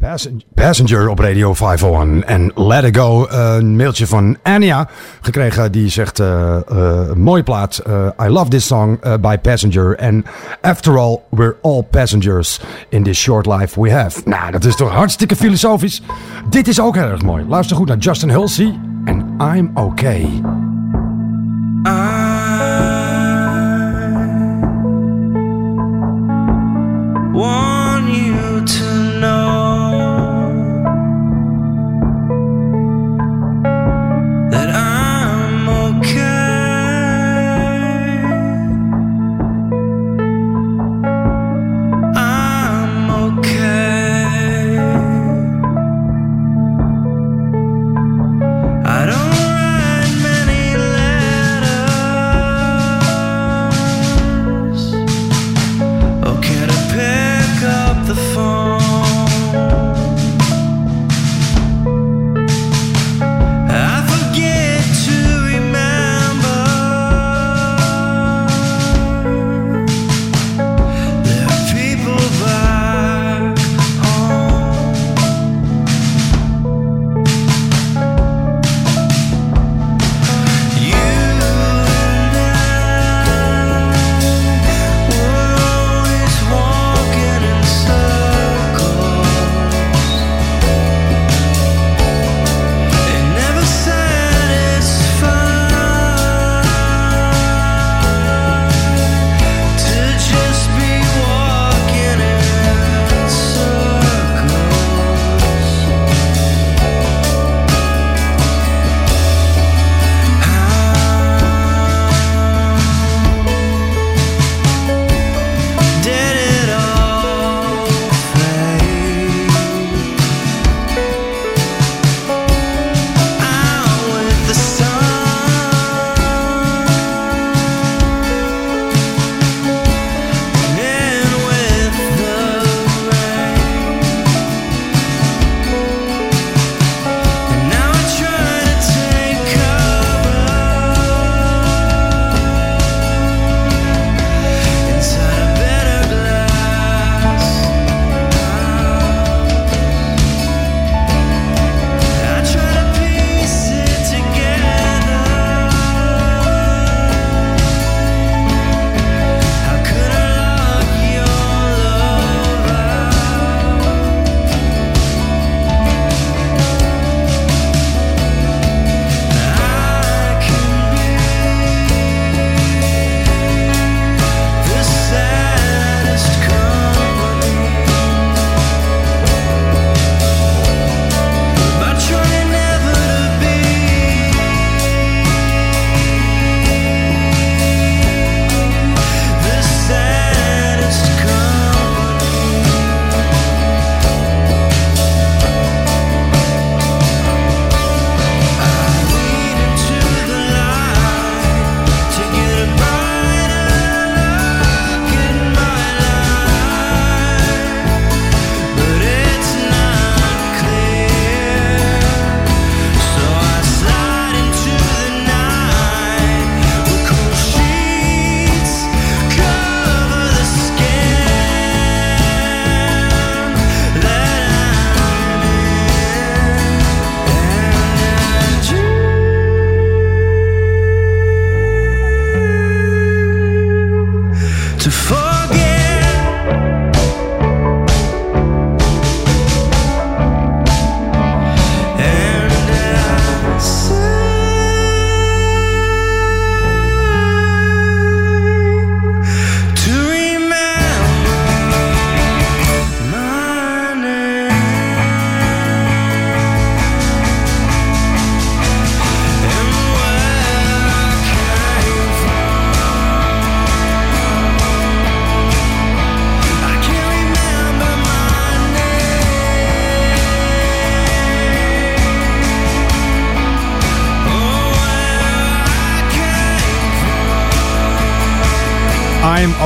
Passen- Passenger op Radio 501 en Let It Go. Een mailtje van Anya gekregen. Die zegt, eh eh, mooi plaat. eh, I love this song by Passenger. And after all, we're all passengers in this short life we have. Nou, dat is toch hartstikke filosofisch. Dit is ook heel erg mooi. Luister goed naar Justin Hulsey en I'm Okay. want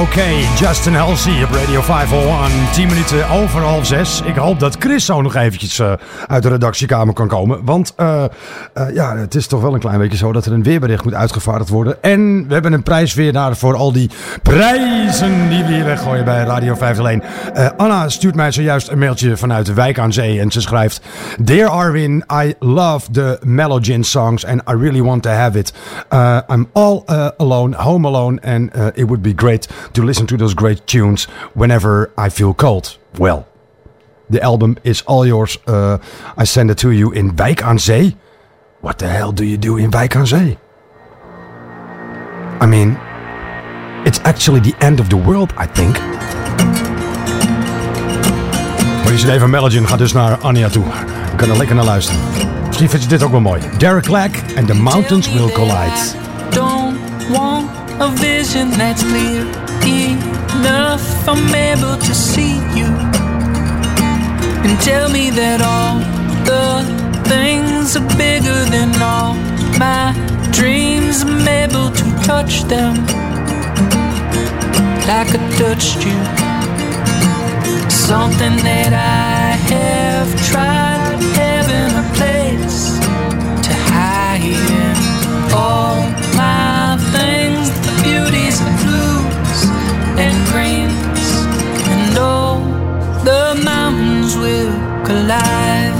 okay. Justin Halsey op Radio 501. 10 minuten over half 6. Ik hoop dat Chris zo nog eventjes eh, uit de redactiekamer kan komen. Want eh, eh, ja, het is toch wel een klein beetje zo dat er een weerbericht moet uitgevaardigd worden. En we hebben een prijswinnaar voor al die prijzen die we hier weggooien bij Radio 501. Eh, Anna stuurt mij zojuist een mailtje vanuit de Wijk aan Zee. En ze schrijft... Dear Arwin, I love the Melogin songs and I really want to have it. I'm all alone, home alone, and it would be great to listen to those great tunes whenever I feel cold. Well, the album is all yours. Uh, I send it to you in Wijk aan Zee. What the hell do you do in Wijk aan Zee? I mean, it's actually the end of the world, I think. CD van Melogin gaat dus naar Anja toe. Je kan er lekker naar luisteren. Misschien vind je dit ook wel mooi. Derek Clack and The Mountains Will Collide. A vision that's clear enough. I'm able to see you and tell me that all the things are bigger than all my dreams. I'm able to touch them like I touched you. Something that I have tried having a place to hide in the and blues and greens, and all the mountains will collide.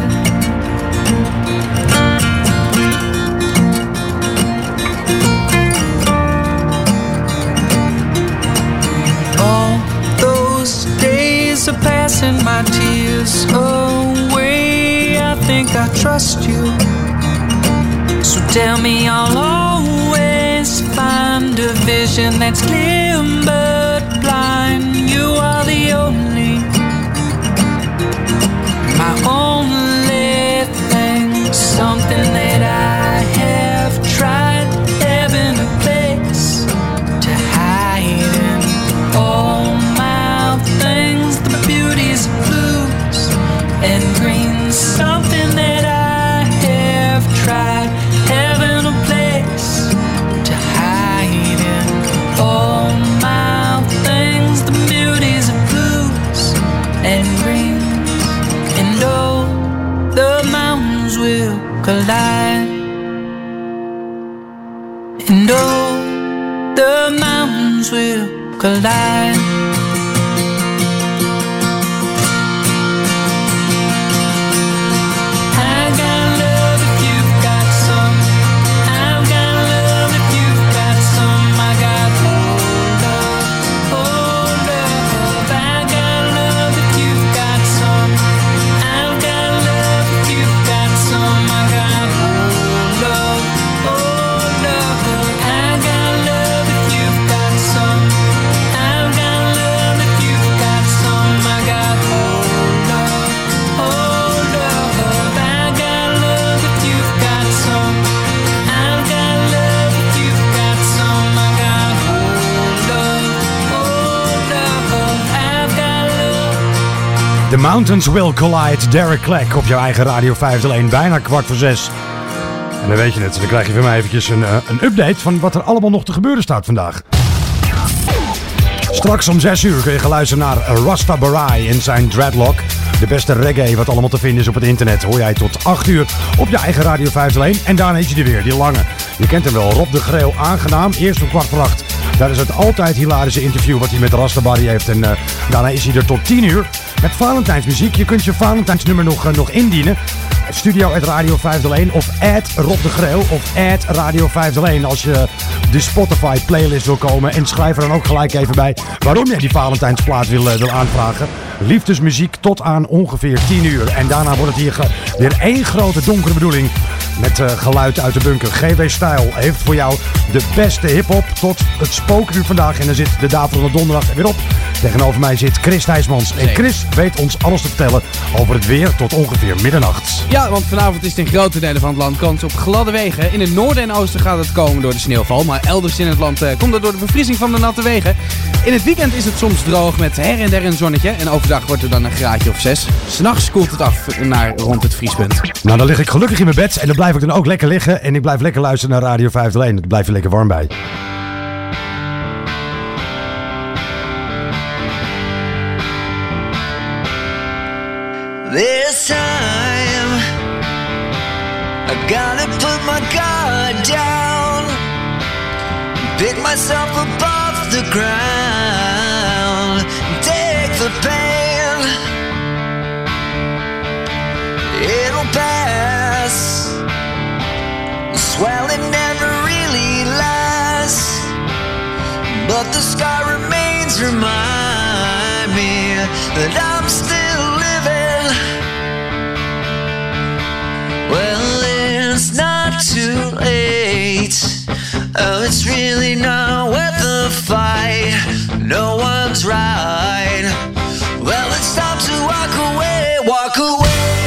All those days are passing, my tears away. I think I trust you. So tell me I'll always find a vision that's clear but blind. You are the only, my only collide. Mountains Will Collide, Derek Clack op jouw eigen Radio 501, bijna kwart voor zes. En dan weet je het, dan krijg je van mij eventjes een, eh, een update van wat er allemaal nog te gebeuren staat vandaag. Straks om 6 uur kun je gaan luisteren naar Rasta Barai in zijn Dreadlock. De beste reggae wat allemaal te vinden is op het internet. Hoor jij tot 8 uur op je eigen Radio 501. En daarna heet je er weer, die lange. Je kent hem wel, Rob de Greel, aangenaam. Eerst om kwart voor acht. Daar is het altijd hilarische interview wat hij met Rasta Barry heeft. En eh, daarna is hij er tot 10 uur met Valentijnsmuziek. Je kunt je Valentijnsnummer nog, eh, nog indienen. Studio at Radio 501 of at Rob de Greel of at Radio 501 als je de Spotify playlist wil komen. En schrijf er dan ook gelijk even bij waarom jij die Valentijnsplaat wil, eh, aanvragen. Liefdesmuziek tot aan ongeveer 10 uur. En daarna wordt het hier weer één grote donkere bedoeling. Met eh, geluid uit de bunker. GW Style heeft voor jou de beste hip-hop tot het spookuur vandaag. En dan zit de Daverende Donderdag er weer op. Tegenover mij zit Chris Thijsmans. En Chris weet ons alles te vertellen over het weer tot ongeveer middernacht. Ja, want vanavond is het in grote delen van het land kans op gladde wegen. In het noorden en oosten gaat het komen door de sneeuwval. Maar elders in het land eh, komt het door de bevriezing van de natte wegen. In het weekend is het soms droog met her en der een zonnetje. En overdag wordt het dan een graadje of zes. S'nachts koelt het af naar rond het vriespunt. Nou, dan lig ik gelukkig in mijn bed. En dan blijf ik dan ook lekker liggen. En ik blijf lekker luisteren naar Radio 501. Daar blijf je lekker warm bij. I gotta put my guard down, pick myself above the ground, take the pain, it'll pass. The swelling never really lasts, but the scar remains. Remind me that I'm still living. Well it's not too late. Oh, it's really not worth the fight. No one's right. Well, it's time to walk away, walk away.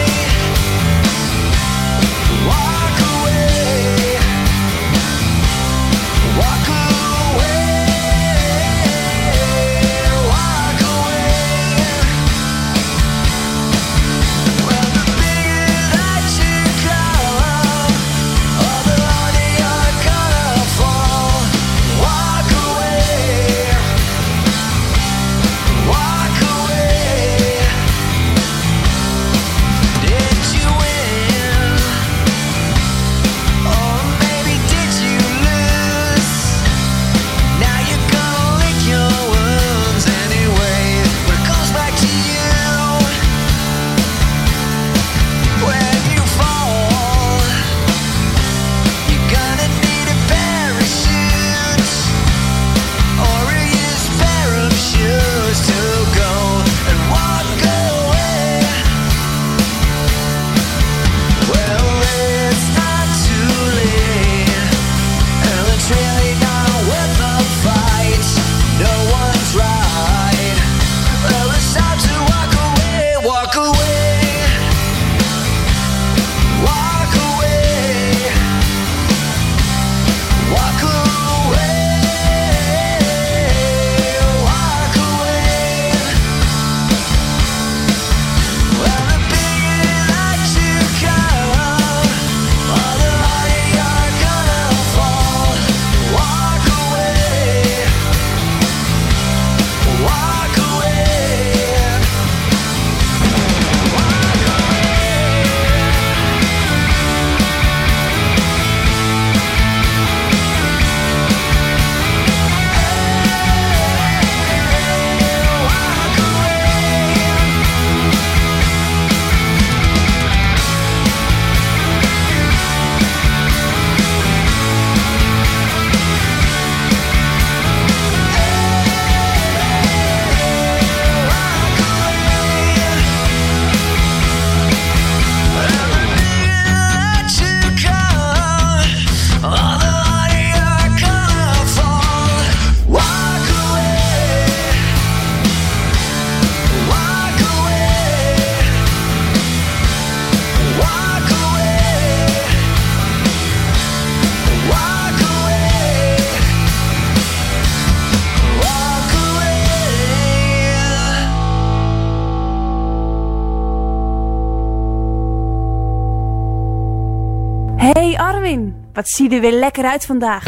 zie er weer lekker uit vandaag.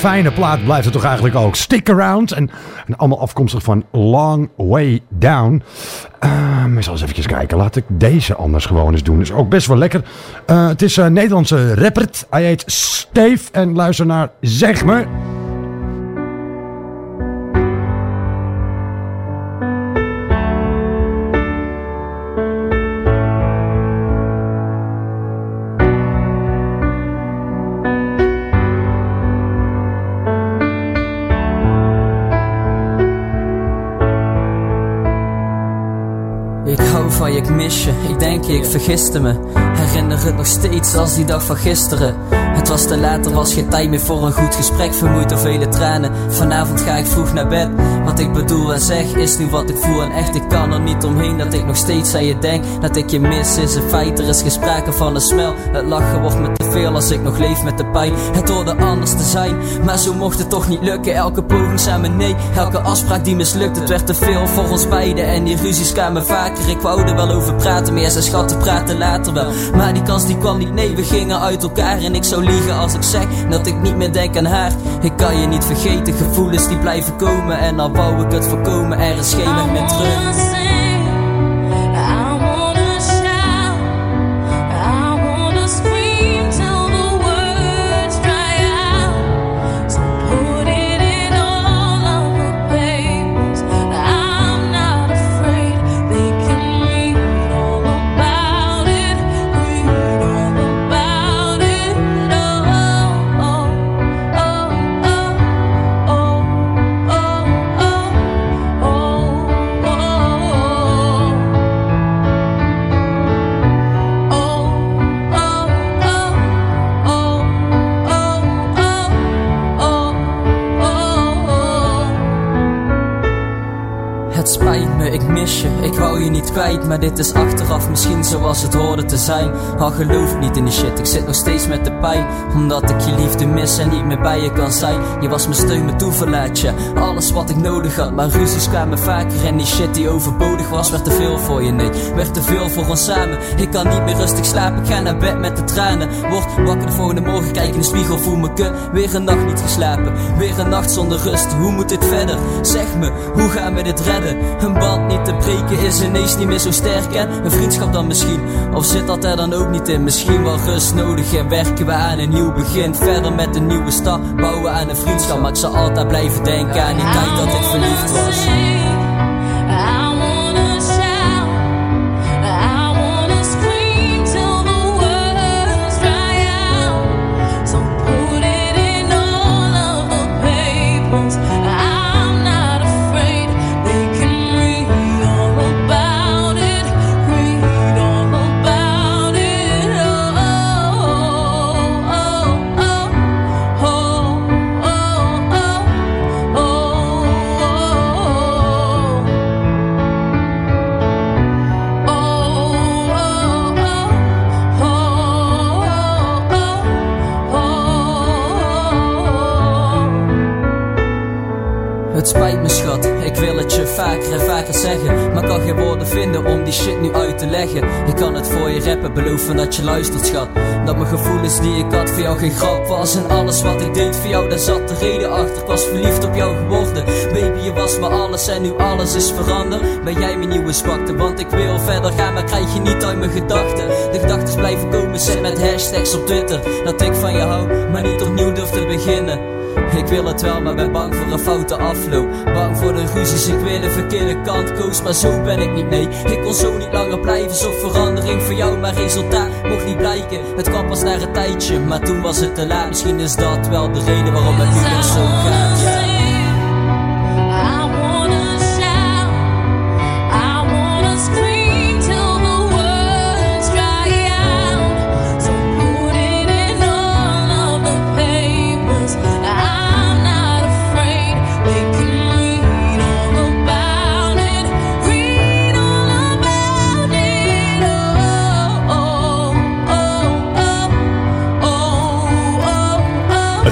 Fijne plaat blijft het toch eigenlijk ook. Stick Around. En, en allemaal afkomstig van Long Way Down. Ehm ik zal eens even kijken. Laat ik deze anders gewoon eens doen. Is ook best wel lekker. Eh, het is een Nederlandse rapper. Hij heet Steve. En luister naar Zeg Me. Vergiste me. Herinner het nog steeds als die dag van gisteren. Het was te laat, er was geen tijd meer voor een goed gesprek. Vermoeid door vele tranen. Vanavond ga ik vroeg naar bed. Wat ik bedoel en zeg is nu wat ik voel. En echt, ik kan er niet omheen dat ik nog steeds aan je denk. Dat ik je mis is een feit, er is geen van een smel. Het lachen wordt me te veel als ik nog leef met de pijn. Het hoorde anders te zijn, maar zo mocht het toch niet lukken. Elke poging zei me nee, elke afspraak die mislukt. Het werd te veel voor ons beiden en die ruzies kwamen vaker. Ik wou er wel over praten, maar jij zei schat, we praten later wel. Maar die kans die kwam niet, nee, we gingen uit elkaar. En ik zou liegen als ik zeg dat ik niet meer denk aan haar. Ik kan je niet vergeten, gevoelens die blijven komen. En al wou ik het voorkomen, er is geen weg meer terug. Maar dit is achteraf misschien zoals het hoorde te zijn. Al geloof niet in die shit, ik zit nog steeds met de pijn. Omdat ik je liefde mis en niet meer bij je kan zijn. Je was mijn steun, mijn toeverlaatje. Alles wat ik nodig had, maar ruzies kwamen vaker. En die shit die overbodig was, werd te veel voor je, nee Werd te veel voor ons samen. Ik kan niet meer rustig slapen, ik ga naar bed met de tranen. Word wakker de volgende morgen, kijk in de spiegel, voel me kut. Weer een nacht niet geslapen, weer een nacht zonder rust. Hoe moet dit verder? Zeg me, hoe gaan we dit redden? Een band niet te breken is ineens niet meer zo sterk en een vriendschap dan misschien. Of zit dat er dan ook niet in? Misschien wel rust nodig en werken we aan een nieuw begin. Verder met een nieuwe stap, bouwen aan een vriendschap. Maar ik zal altijd blijven denken aan die tijd dat ik verliefd was Maar kan geen woorden vinden om die shit nu uit te leggen. Ik kan het voor je rappen, beloven dat je luistert schat. Dat mijn gevoelens die ik had voor jou geen grap was. En alles wat ik deed voor jou, daar zat de reden achter. Ik was verliefd op jou geworden. Baby, je was me alles en nu alles is veranderd. Ben jij mijn nieuwe zwakte, want ik wil verder gaan Maar krijg je niet uit mijn gedachten. De gedachten blijven komen, zet met hashtags op Twitter. Dat ik van je hou, maar niet opnieuw durf te beginnen ik wil het wel, maar ben bang voor een foute afloop. Bang voor de ruzies, ik wil de verkeerde kant koos. Maar zo ben ik niet, nee. Ik kon zo niet langer blijven. Zocht verandering voor jou, maar resultaat mocht niet blijken. Het kwam pas na een tijdje, maar toen was het te laat. Misschien is dat wel de reden waarom het nu nog zo gaat.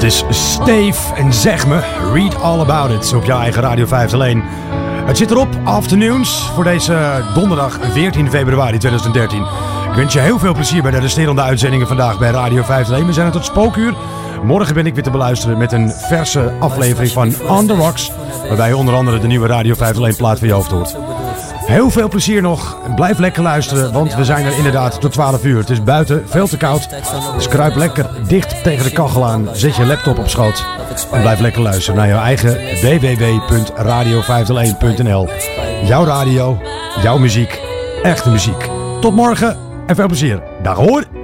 is Steve en zeg me, read all about it op je eigen Radio 5 alleen. Het zit erop, afternoons, voor deze donderdag 14 februari 2013. Ik wens je heel veel plezier bij de resterende uitzendingen vandaag bij Radio 5 alleen. We zijn het tot spookuur. Morgen ben ik weer te beluisteren met een verse aflevering van On The Rocks. Waarbij onder andere de nieuwe Radio 501 plaat voor je hoofd hoort. Heel veel plezier nog. Blijf lekker luisteren, want we zijn er inderdaad tot 12 uur. Het is buiten veel te koud. Dus kruip lekker dicht tegen de kachel aan. Zet je laptop op schoot. En blijf lekker luisteren naar jouw eigen www.radio501.nl. Jouw radio, jouw muziek, echte muziek. Tot morgen en veel plezier. Dag hoor!